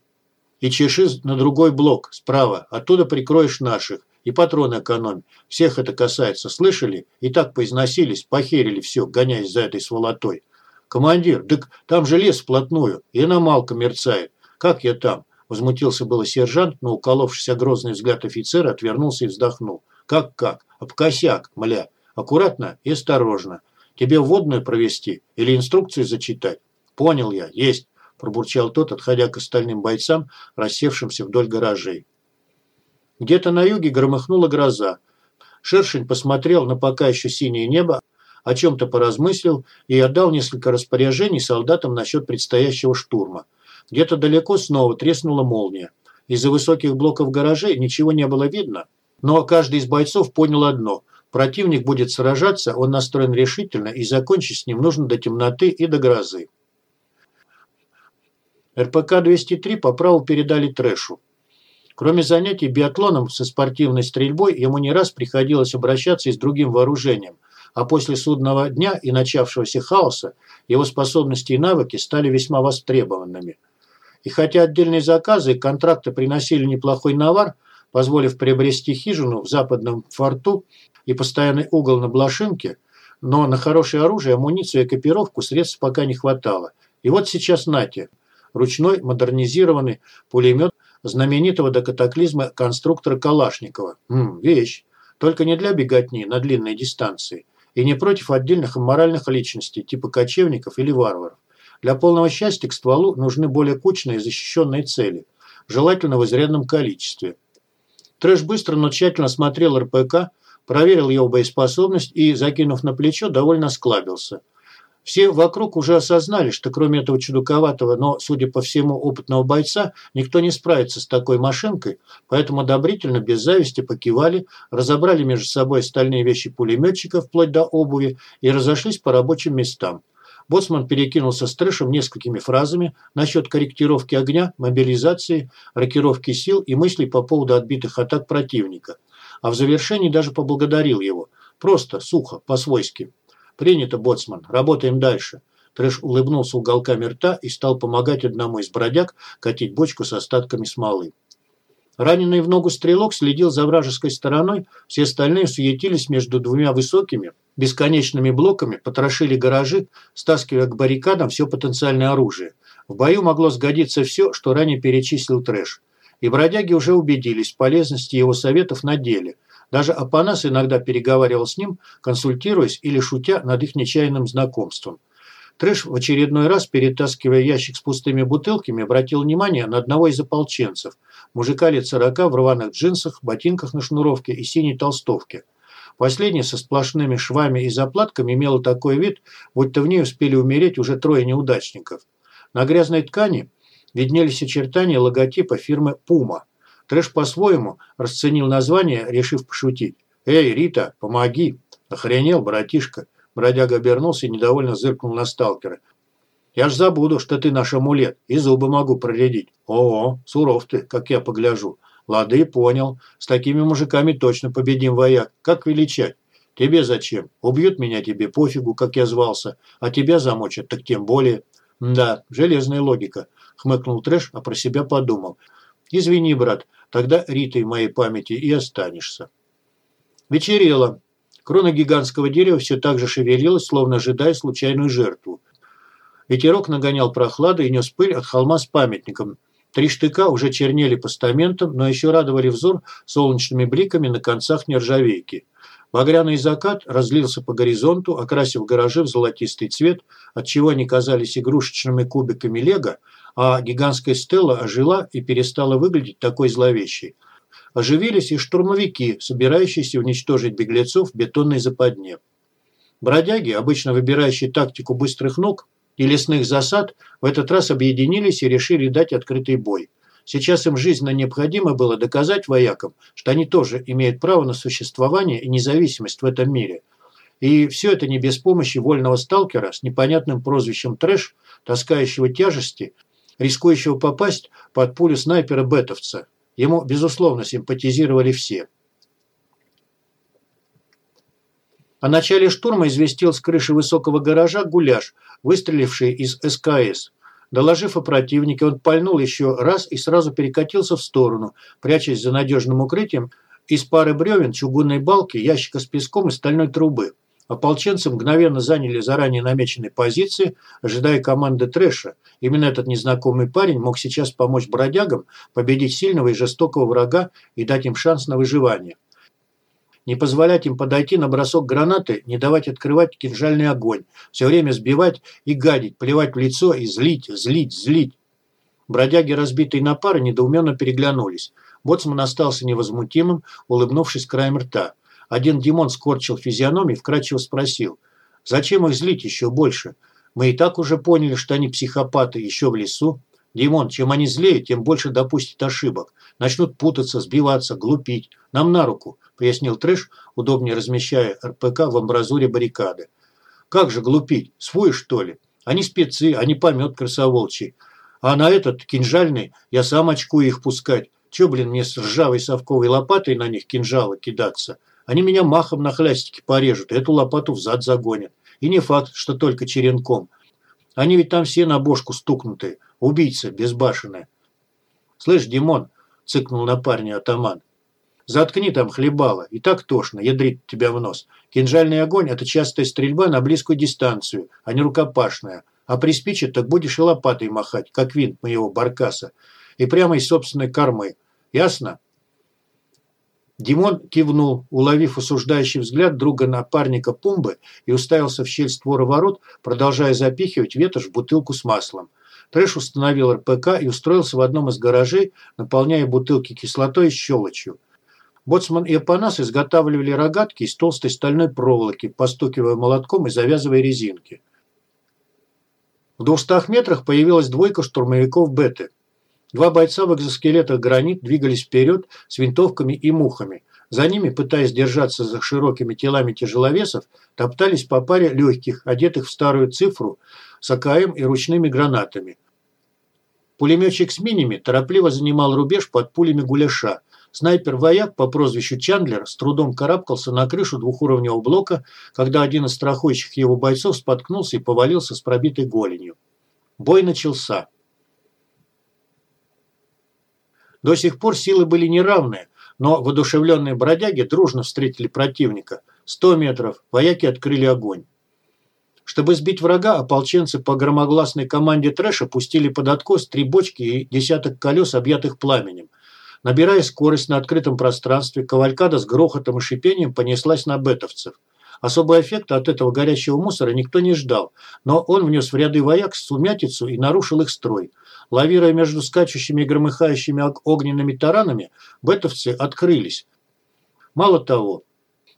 и чеши на другой блок справа, оттуда прикроешь наших. И патроны экономь. Всех это касается, слышали? И так поизносились, похерили все, гоняясь за этой сволотой. Командир, так там же лес вплотную, и аномалка мерцает. Как я там? Возмутился было сержант, но уколовшийся грозный взгляд офицера отвернулся и вздохнул. Как-как? Об косяк, мля. Аккуратно и осторожно. Тебе водную провести или инструкцию зачитать? Понял я, есть, пробурчал тот, отходя к остальным бойцам, рассевшимся вдоль гаражей. Где-то на юге громыхнула гроза. Шершень посмотрел на пока еще синее небо, о чем-то поразмыслил и отдал несколько распоряжений солдатам насчет предстоящего штурма. Где-то далеко снова треснула молния. Из-за высоких блоков гаражей ничего не было видно, но каждый из бойцов понял одно – противник будет сражаться, он настроен решительно, и закончить с ним нужно до темноты и до грозы. РПК-203 по праву передали трэшу. Кроме занятий биатлоном со спортивной стрельбой, ему не раз приходилось обращаться и с другим вооружением, а после судного дня и начавшегося хаоса его способности и навыки стали весьма востребованными. И хотя отдельные заказы и контракты приносили неплохой навар, позволив приобрести хижину в западном форту и постоянный угол на Блошинке, но на хорошее оружие, амуницию и экипировку средств пока не хватало. И вот сейчас нате, ручной модернизированный пулемет знаменитого до катаклизма конструктора Калашникова. М, вещь. Только не для беготни на длинной дистанции. И не против отдельных моральных личностей, типа кочевников или варваров. Для полного счастья к стволу нужны более кучные защищенные цели, желательно в изрядном количестве. Трэш быстро, но тщательно смотрел РПК, проверил его боеспособность и, закинув на плечо, довольно склабился. Все вокруг уже осознали, что кроме этого чудаковатого, но, судя по всему, опытного бойца, никто не справится с такой машинкой, поэтому одобрительно, без зависти покивали, разобрали между собой остальные вещи пулеметчика вплоть до обуви и разошлись по рабочим местам. Боцман перекинулся с трэшем несколькими фразами насчет корректировки огня, мобилизации, рокировки сил и мыслей по поводу отбитых атак противника. А в завершении даже поблагодарил его. Просто, сухо, по-свойски. «Принято, боцман. Работаем дальше». Трэш улыбнулся уголками рта и стал помогать одному из бродяг катить бочку с остатками смолы. Раненый в ногу стрелок следил за вражеской стороной, все остальные суетились между двумя высокими, бесконечными блоками, потрошили гаражи, стаскивая к баррикадам все потенциальное оружие. В бою могло сгодиться все, что ранее перечислил Трэш. И бродяги уже убедились в полезности его советов на деле. Даже Апанас иногда переговаривал с ним, консультируясь или шутя над их нечаянным знакомством. Трэш в очередной раз, перетаскивая ящик с пустыми бутылками, обратил внимание на одного из ополченцев. Мужика лет сорока в рваных джинсах, ботинках на шнуровке и синей толстовке. Последний со сплошными швами и заплатками имела такой вид, будто в ней успели умереть уже трое неудачников. На грязной ткани виднелись очертания логотипа фирмы «Пума». Трэш по-своему расценил название, решив пошутить. «Эй, Рита, помоги!» «Охренел, братишка!» Бродяга обернулся и недовольно зыркнул на сталкера. «Я ж забуду, что ты наш амулет, и зубы могу проредить». «О, суров ты, как я погляжу». «Лады, понял. С такими мужиками точно победим вояк. Как величать? Тебе зачем? Убьют меня тебе, пофигу, как я звался. А тебя замочат, так тем более». «Да, железная логика», – хмыкнул Трэш, а про себя подумал. «Извини, брат, тогда Ритой моей памяти и останешься». Вечерело. Крона гигантского дерева все так же шевелилась, словно ожидая случайную жертву. Ветерок нагонял прохладу и нес пыль от холма с памятником. Три штыка уже чернели постаментом, но еще радовали взор солнечными бликами на концах нержавейки. Багряный закат разлился по горизонту, окрасив гаражи в золотистый цвет, отчего они казались игрушечными кубиками лего, а гигантская стела ожила и перестала выглядеть такой зловещей – оживились и штурмовики, собирающиеся уничтожить беглецов в бетонной западне. Бродяги, обычно выбирающие тактику быстрых ног и лесных засад, в этот раз объединились и решили дать открытый бой. Сейчас им жизненно необходимо было доказать воякам, что они тоже имеют право на существование и независимость в этом мире. И все это не без помощи вольного сталкера с непонятным прозвищем «Трэш», таскающего тяжести, рискующего попасть под пулю снайпера-бетовца, Ему, безусловно, симпатизировали все. О начале штурма известил с крыши высокого гаража гуляш, выстреливший из СКС. Доложив о противнике, он пальнул еще раз и сразу перекатился в сторону, прячась за надежным укрытием из пары бревен, чугунной балки, ящика с песком и стальной трубы. Ополченцы мгновенно заняли заранее намеченные позиции, ожидая команды трэша. Именно этот незнакомый парень мог сейчас помочь бродягам победить сильного и жестокого врага и дать им шанс на выживание. Не позволять им подойти на бросок гранаты, не давать открывать кинжальный огонь, все время сбивать и гадить, плевать в лицо и злить, злить, злить. Бродяги, разбитые на пары, недоуменно переглянулись. Боцман остался невозмутимым, улыбнувшись краем рта. Один Димон скорчил физиономию и вкратчиво спросил. «Зачем их злить еще больше? Мы и так уже поняли, что они психопаты еще в лесу. Димон, чем они злее, тем больше допустят ошибок. Начнут путаться, сбиваться, глупить. Нам на руку», – пояснил Трэш, удобнее размещая РПК в амбразуре баррикады. «Как же глупить? Свой, что ли? Они спецы, они помет красоволчий. А на этот, кинжальный, я сам очкую их пускать. Че, блин, мне с ржавой совковой лопатой на них кинжалы кидаться?» Они меня махом на хлястике порежут, эту лопату взад загонят. И не факт, что только черенком. Они ведь там все на бошку стукнутые. Убийцы, безбашенные. Слышь, Димон, цыкнул на парня атаман. Заткни там хлебало, и так тошно, ядрит тебя в нос. Кинжальный огонь – это частая стрельба на близкую дистанцию, а не рукопашная. А приспичит, так будешь и лопатой махать, как винт моего баркаса. И прямо из собственной кормы. Ясно? Димон кивнул, уловив осуждающий взгляд друга напарника Пумбы и уставился в щель створа ворот, продолжая запихивать ветошь в бутылку с маслом. Трэш установил РПК и устроился в одном из гаражей, наполняя бутылки кислотой и щелочью. Боцман и Апанас изготавливали рогатки из толстой стальной проволоки, постукивая молотком и завязывая резинки. В двухстах метрах появилась двойка штурмовиков Беты – Два бойца в экзоскелетах гранит двигались вперед с винтовками и мухами. За ними, пытаясь держаться за широкими телами тяжеловесов, топтались по паре легких, одетых в старую цифру, с АКМ и ручными гранатами. Пулеметчик с миними торопливо занимал рубеж под пулями гуляша. Снайпер-вояк по прозвищу Чандлер с трудом карабкался на крышу двухуровневого блока, когда один из страхующих его бойцов споткнулся и повалился с пробитой голенью. Бой начался. До сих пор силы были неравные, но воодушевленные бродяги дружно встретили противника. Сто метров, вояки открыли огонь. Чтобы сбить врага, ополченцы по громогласной команде трэша пустили под откос три бочки и десяток колес, объятых пламенем. Набирая скорость на открытом пространстве, кавалькада с грохотом и шипением понеслась на бетовцев. Особого эффекта от этого горящего мусора никто не ждал, но он внес в ряды вояк сумятицу и нарушил их строй. Лавируя между скачущими и громыхающими огненными таранами, бетовцы открылись. Мало того,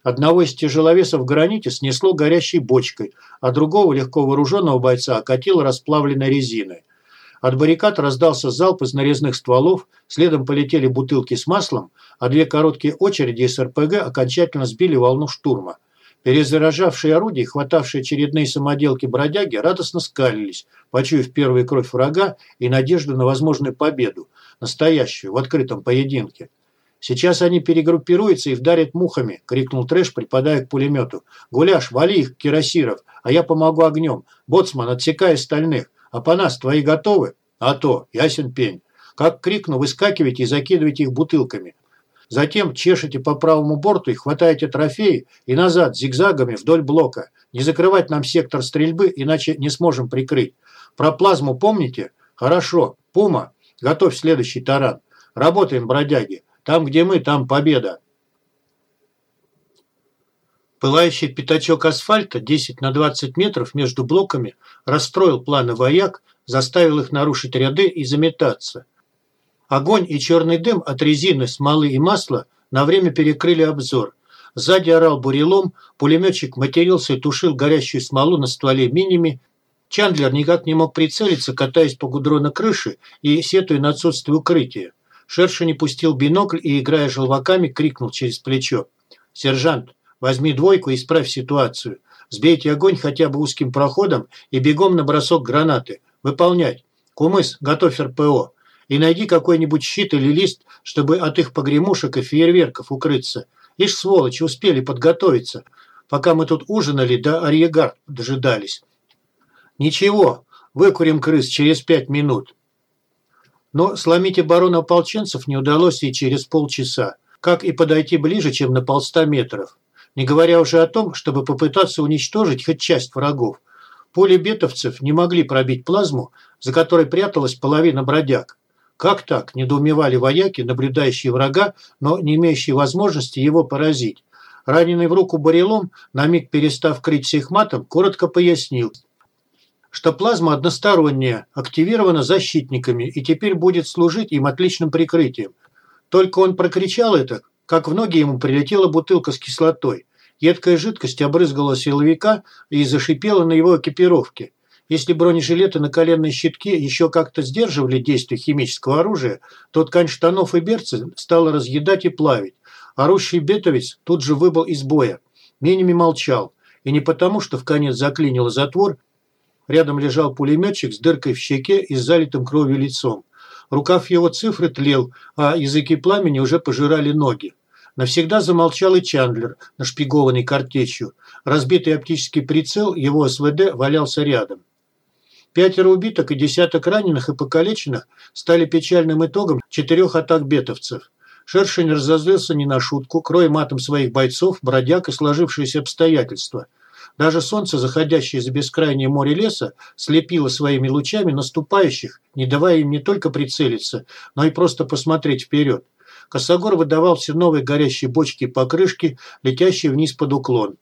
одного из тяжеловесов в граните снесло горящей бочкой, а другого легко вооруженного бойца окатило расплавленной резиной. От баррикад раздался залп из нарезных стволов, следом полетели бутылки с маслом, а две короткие очереди из РПГ окончательно сбили волну штурма. Перезаражавшие орудия, хватавшие очередные самоделки бродяги, радостно скалились, почуяв первую кровь врага и надежду на возможную победу, настоящую, в открытом поединке. «Сейчас они перегруппируются и вдарят мухами!» – крикнул Трэш, припадая к пулемету. «Гуляш, вали их, кирасиров, а я помогу огнем. Боцман, отсекай остальных. А по нас твои готовы?» «А то, ясен пень. Как крикну, выскакивайте и закидывайте их бутылками. Затем чешете по правому борту и хватаете трофеи и назад зигзагами вдоль блока. Не закрывать нам сектор стрельбы, иначе не сможем прикрыть. Про плазму помните? Хорошо. Пума, готовь следующий таран. Работаем, бродяги. Там, где мы, там победа. Пылающий пятачок асфальта 10 на 20 метров между блоками расстроил планы вояк, заставил их нарушить ряды и заметаться. Огонь и черный дым от резины, смолы и масла на время перекрыли обзор. Сзади орал бурелом, пулеметчик матерился и тушил горящую смолу на стволе миними. Чандлер никак не мог прицелиться, катаясь по гудрону крыши и сетуя на отсутствие укрытия. Шершень пустил бинокль и, играя желваками, крикнул через плечо. «Сержант, возьми двойку и исправь ситуацию. Сбейте огонь хотя бы узким проходом и бегом на бросок гранаты. Выполнять. Кумыс, готовь РПО и найди какой-нибудь щит или лист, чтобы от их погремушек и фейерверков укрыться. Ишь, сволочи, успели подготовиться, пока мы тут ужинали да арьегард дожидались. Ничего, выкурим крыс через пять минут. Но сломить оборону ополченцев не удалось и через полчаса, как и подойти ближе, чем на полста метров. Не говоря уже о том, чтобы попытаться уничтожить хоть часть врагов. Пули бетовцев не могли пробить плазму, за которой пряталась половина бродяг. Как так? Недоумевали вояки, наблюдающие врага, но не имеющие возможности его поразить. Раненый в руку барелом, на миг перестав крыть их матом, коротко пояснил, что плазма односторонняя, активирована защитниками и теперь будет служить им отличным прикрытием. Только он прокричал это, как в ноги ему прилетела бутылка с кислотой. Едкая жидкость обрызгала силовика и зашипела на его экипировке. Если бронежилеты на коленной щитке еще как-то сдерживали действие химического оружия, то ткань штанов и берцы стала разъедать и плавить. Орущий бетовец тут же выбыл из боя. Миними молчал. И не потому, что в конец заклинило затвор. Рядом лежал пулеметчик с дыркой в щеке и с залитым кровью лицом. Рукав его цифры тлел, а языки пламени уже пожирали ноги. Навсегда замолчал и Чандлер, нашпигованный картечью. Разбитый оптический прицел его СВД валялся рядом. Пятеро убитых и десяток раненых и покалеченных стали печальным итогом четырех атак бетовцев. Шершень разозлился не на шутку, кроя матом своих бойцов, бродяг и сложившиеся обстоятельства. Даже солнце, заходящее за бескрайнее море леса, слепило своими лучами наступающих, не давая им не только прицелиться, но и просто посмотреть вперед. Косогор выдавал все новые горящие бочки и покрышки, летящие вниз под уклон.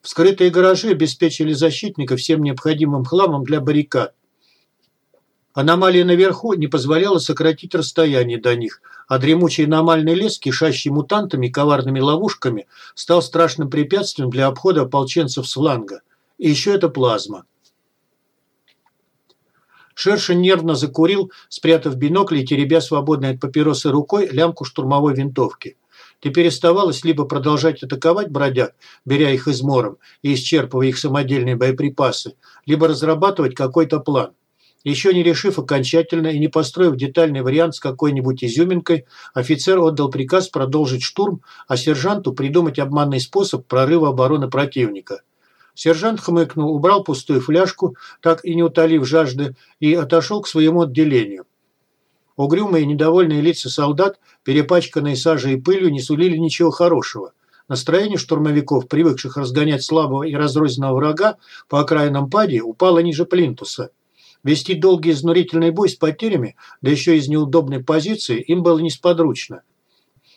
Вскрытые гаражи обеспечили защитника всем необходимым хламом для баррикад. Аномалия наверху не позволяла сократить расстояние до них, а дремучий аномальный лес, кишащий мутантами и коварными ловушками, стал страшным препятствием для обхода ополченцев с фланга. И еще это плазма. Шершин нервно закурил, спрятав бинокль и теребя свободной от папиросы рукой лямку штурмовой винтовки. Теперь оставалось либо продолжать атаковать бродяг, беря их измором и исчерпывая их самодельные боеприпасы, либо разрабатывать какой-то план. Еще не решив окончательно и не построив детальный вариант с какой-нибудь изюминкой, офицер отдал приказ продолжить штурм, а сержанту придумать обманный способ прорыва обороны противника. Сержант хмыкнул, убрал пустую фляжку, так и не утолив жажды, и отошел к своему отделению. Угрюмые и недовольные лица солдат, перепачканные сажей и пылью, не сулили ничего хорошего. Настроение штурмовиков, привыкших разгонять слабого и разрозненного врага по окраинам пади, упало ниже плинтуса. Вести долгий изнурительный бой с потерями, да еще из неудобной позиции, им было несподручно.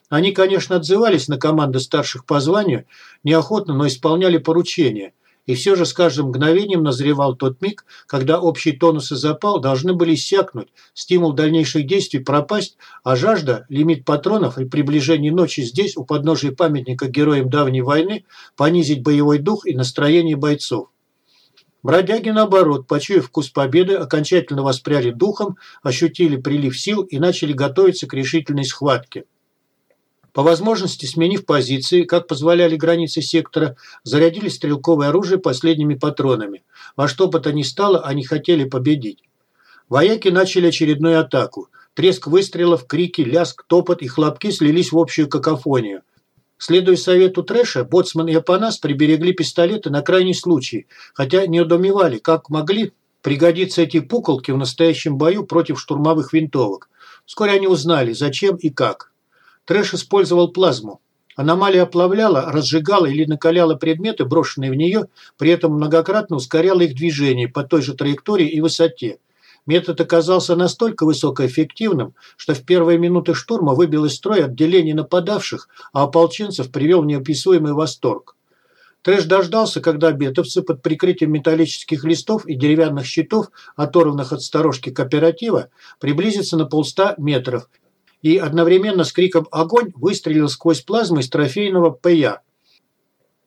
Они, конечно, отзывались на команды старших по званию, неохотно, но исполняли поручения. И все же с каждым мгновением назревал тот миг, когда общий тонус и запал должны были иссякнуть, стимул дальнейших действий пропасть, а жажда, лимит патронов и приближение ночи здесь, у подножия памятника героям давней войны, понизить боевой дух и настроение бойцов. Бродяги, наоборот, почуяв вкус победы, окончательно воспряли духом, ощутили прилив сил и начали готовиться к решительной схватке. По возможности, сменив позиции, как позволяли границы сектора, зарядили стрелковое оружие последними патронами. Во что бы то ни стало, они хотели победить. Вояки начали очередную атаку. Треск выстрелов, крики, ляск, топот и хлопки слились в общую какофонию. Следуя совету Трэша, Боцман и Апанас приберегли пистолеты на крайний случай, хотя не удумевали, как могли пригодиться эти пуколки в настоящем бою против штурмовых винтовок. Вскоре они узнали, зачем и как. Трэш использовал плазму. Аномалия оплавляла, разжигала или накаляла предметы, брошенные в нее, при этом многократно ускоряла их движение по той же траектории и высоте. Метод оказался настолько высокоэффективным, что в первые минуты штурма выбил из строя отделение нападавших, а ополченцев привел в неописуемый восторг. Трэш дождался, когда бетовцы под прикрытием металлических листов и деревянных щитов, оторванных от сторожки кооператива, приблизятся на полста метров и одновременно с криком «Огонь!» выстрелил сквозь плазму из трофейного ПЯ.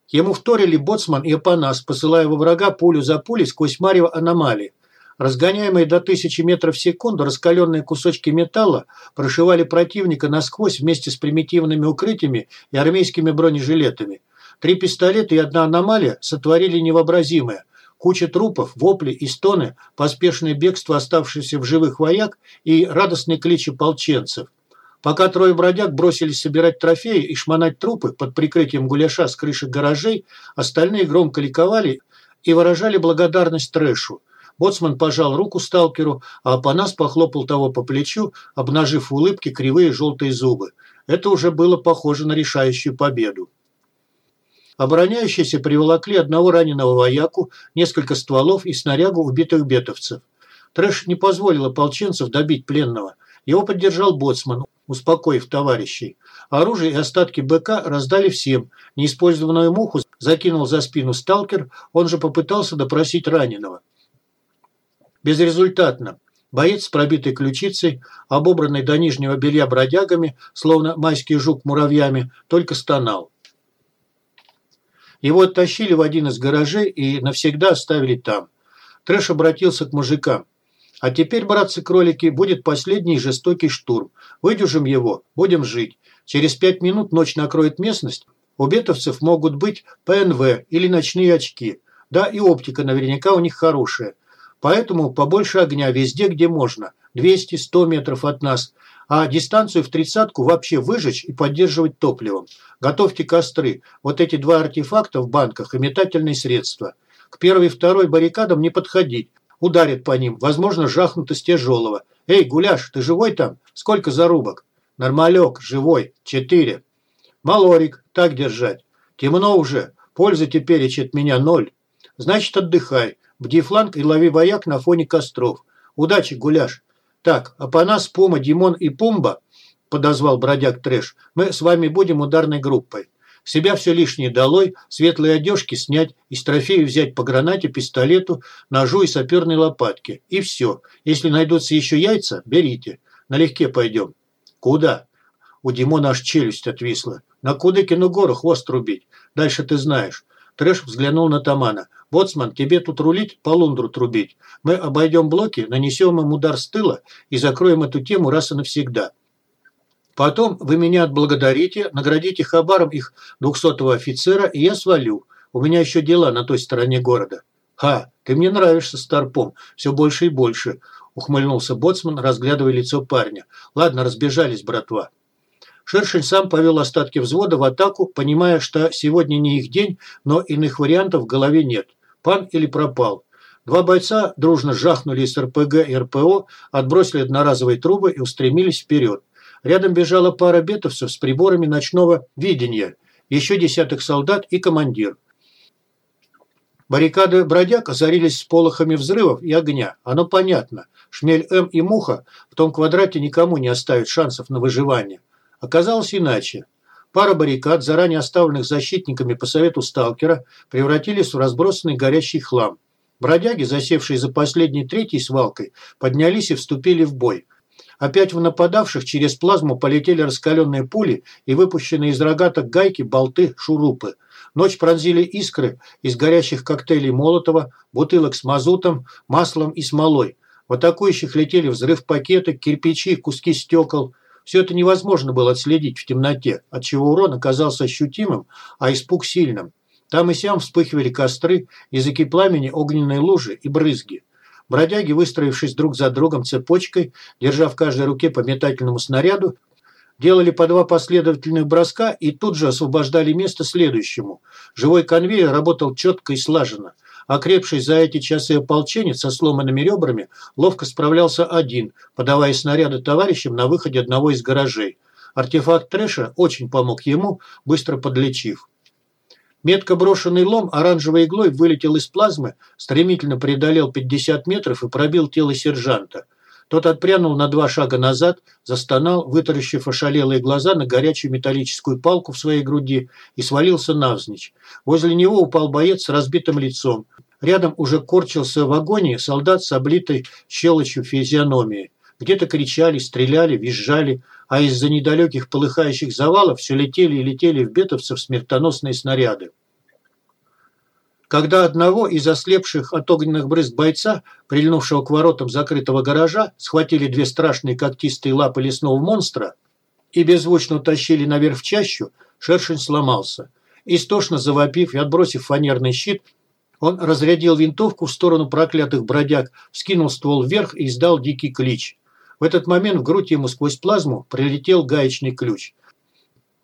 Ему вторили Боцман и Апанас, посылая во врага пулю за пулей сквозь марево аномалии. Разгоняемые до тысячи метров в секунду раскаленные кусочки металла прошивали противника насквозь вместе с примитивными укрытиями и армейскими бронежилетами. Три пистолета и одна аномалия сотворили невообразимое. Куча трупов, вопли и стоны, поспешное бегство оставшихся в живых вояк и радостный клич ополченцев – Пока трое бродяг бросились собирать трофеи и шмонать трупы под прикрытием гуляша с крыши гаражей, остальные громко ликовали и выражали благодарность трэшу. Боцман пожал руку сталкеру, а Апанас похлопал того по плечу, обнажив в улыбке кривые желтые зубы. Это уже было похоже на решающую победу. Обороняющиеся приволокли одного раненого вояку, несколько стволов и снарягу убитых бетовцев. Трэш не позволил ополченцев добить пленного. Его поддержал боцман, успокоив товарищей. Оружие и остатки БК раздали всем. Неиспользованную муху закинул за спину сталкер, он же попытался допросить раненого. Безрезультатно. Боец с пробитой ключицей, обобранный до нижнего белья бродягами, словно майский жук муравьями, только стонал. Его оттащили в один из гаражей и навсегда оставили там. Трэш обратился к мужикам. А теперь, братцы-кролики, будет последний жестокий штурм. Выдержим его, будем жить. Через пять минут ночь накроет местность. У бетовцев могут быть ПНВ или ночные очки. Да, и оптика наверняка у них хорошая. Поэтому побольше огня везде, где можно. 200-100 метров от нас. А дистанцию в тридцатку вообще выжечь и поддерживать топливом. Готовьте костры. Вот эти два артефакта в банках и метательные средства. К первой и второй баррикадам не подходить ударит по ним, возможно, жахнут из тяжелого. «Эй, Гуляш, ты живой там? Сколько зарубок?» «Нормалек, живой, четыре». «Малорик, так держать. Темно уже, пользы теперь от меня ноль. Значит, отдыхай, бди фланг и лови вояк на фоне костров. Удачи, Гуляш. Так, а по нас Пума, Димон и Пумба, подозвал бродяг Трэш, мы с вами будем ударной группой. Себя все лишнее долой, светлые одежки снять, из трофеев взять по гранате, пистолету, ножу и саперной лопатке. И все. Если найдутся еще яйца, берите. Налегке пойдем. Куда? У Димона аж челюсть отвисла. На Кудыкину гору хвост рубить. Дальше ты знаешь. Трэш взглянул на Тамана. «Боцман, тебе тут рулить, по лундру трубить. Мы обойдем блоки, нанесем им удар с тыла и закроем эту тему раз и навсегда. Потом вы меня отблагодарите, наградите хабаром их двухсотого офицера, и я свалю. У меня еще дела на той стороне города». «Ха, ты мне нравишься, Старпом, все больше и больше», – ухмыльнулся Боцман, разглядывая лицо парня. «Ладно, разбежались, братва». Шершень сам повел остатки взвода в атаку, понимая, что сегодня не их день, но иных вариантов в голове нет. Пан или пропал. Два бойца дружно жахнули из РПГ и РПО, отбросили одноразовые трубы и устремились вперед. Рядом бежала пара бетовцев с приборами ночного видения, еще десяток солдат и командир. Баррикады бродяг озарились сполохами взрывов и огня. Оно понятно. Шмель М и Муха в том квадрате никому не оставят шансов на выживание. Оказалось иначе. Пара баррикад, заранее оставленных защитниками по совету сталкера, превратились в разбросанный горящий хлам. Бродяги, засевшие за последней третьей свалкой, поднялись и вступили в бой. Опять в нападавших через плазму полетели раскаленные пули и выпущенные из рогаток гайки, болты, шурупы. Ночь пронзили искры из горящих коктейлей Молотова, бутылок с мазутом, маслом и смолой. В атакующих летели взрыв пакеты, кирпичи, куски стекол. Все это невозможно было отследить в темноте, отчего урон оказался ощутимым, а испуг сильным. Там и сям вспыхивали костры, языки пламени, огненные лужи и брызги. Бродяги, выстроившись друг за другом цепочкой, держа в каждой руке по метательному снаряду, делали по два последовательных броска и тут же освобождали место следующему. Живой конвейер работал четко и слаженно. Окрепший за эти часы ополченец со сломанными ребрами ловко справлялся один, подавая снаряды товарищам на выходе одного из гаражей. Артефакт трэша очень помог ему, быстро подлечив. Метко брошенный лом оранжевой иглой вылетел из плазмы, стремительно преодолел 50 метров и пробил тело сержанта. Тот отпрянул на два шага назад, застонал, вытаращив ошалелые глаза на горячую металлическую палку в своей груди и свалился навзничь. Возле него упал боец с разбитым лицом. Рядом уже корчился в агонии солдат с облитой щелочью физиономией. Где-то кричали, стреляли, визжали, а из-за недалеких полыхающих завалов все летели и летели в бетовцев смертоносные снаряды. Когда одного из ослепших от огненных брызг бойца, прильнувшего к воротам закрытого гаража, схватили две страшные когтистые лапы лесного монстра и беззвучно утащили наверх в чащу, шершень сломался. Истошно завопив и отбросив фанерный щит, он разрядил винтовку в сторону проклятых бродяг, вскинул ствол вверх и издал дикий клич. В этот момент в грудь ему сквозь плазму прилетел гаечный ключ.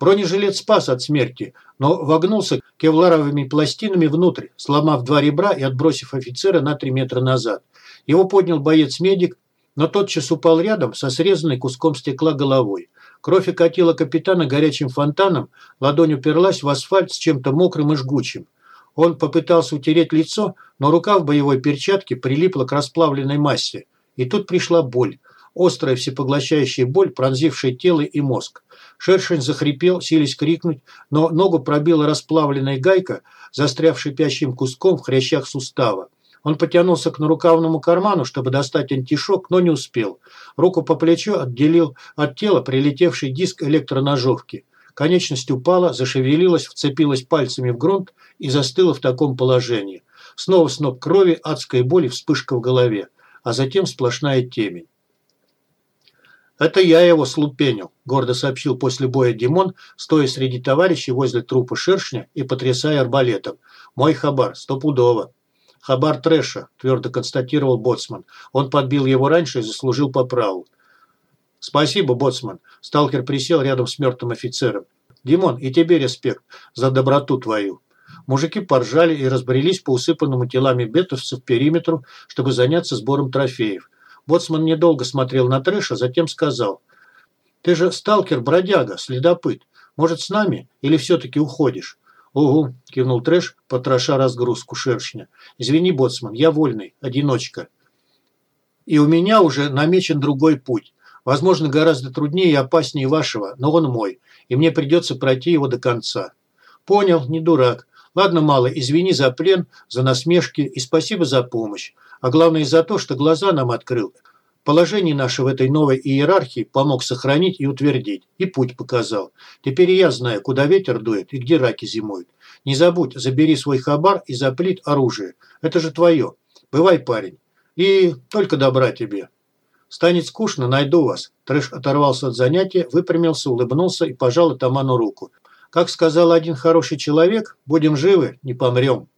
Бронежилет спас от смерти, но вогнулся кевларовыми пластинами внутрь, сломав два ребра и отбросив офицера на три метра назад. Его поднял боец-медик, но тотчас упал рядом со срезанной куском стекла головой. Кровь окатила капитана горячим фонтаном, ладонь уперлась в асфальт с чем-то мокрым и жгучим. Он попытался утереть лицо, но рука в боевой перчатке прилипла к расплавленной массе. И тут пришла боль острая всепоглощающая боль, пронзившая тело и мозг. Шершень захрипел, сились крикнуть, но ногу пробила расплавленная гайка, застряв шипящим куском в хрящах сустава. Он потянулся к нарукавному карману, чтобы достать антишок, но не успел. Руку по плечу отделил от тела прилетевший диск электроножовки. Конечность упала, зашевелилась, вцепилась пальцами в грунт и застыла в таком положении. Снова сноп крови, адской боли, вспышка в голове, а затем сплошная темень. «Это я его слупенил», – гордо сообщил после боя Димон, стоя среди товарищей возле трупа шершня и потрясая арбалетом. «Мой хабар, стопудово». «Хабар трэша», – твердо констатировал Боцман. «Он подбил его раньше и заслужил по праву». «Спасибо, Боцман». Сталкер присел рядом с мертвым офицером. «Димон, и тебе респект за доброту твою». Мужики поржали и разбрелись по усыпанному телами бетовцев периметру, чтобы заняться сбором трофеев. Боцман недолго смотрел на трэша, затем сказал. «Ты же сталкер-бродяга, следопыт. Может, с нами или все-таки уходишь?» «Угу», – кивнул трэш, потроша разгрузку шершня. «Извини, боцман, я вольный, одиночка. И у меня уже намечен другой путь. Возможно, гораздо труднее и опаснее вашего, но он мой, и мне придется пройти его до конца». «Понял, не дурак. Ладно, мало, извини за плен, за насмешки и спасибо за помощь а главное за то, что глаза нам открыл. Положение наше в этой новой иерархии помог сохранить и утвердить, и путь показал. Теперь я знаю, куда ветер дует и где раки зимуют. Не забудь, забери свой хабар и заплит оружие. Это же твое. Бывай, парень. И только добра тебе. Станет скучно, найду вас. Трэш оторвался от занятия, выпрямился, улыбнулся и пожал атаману руку. Как сказал один хороший человек, будем живы, не помрем.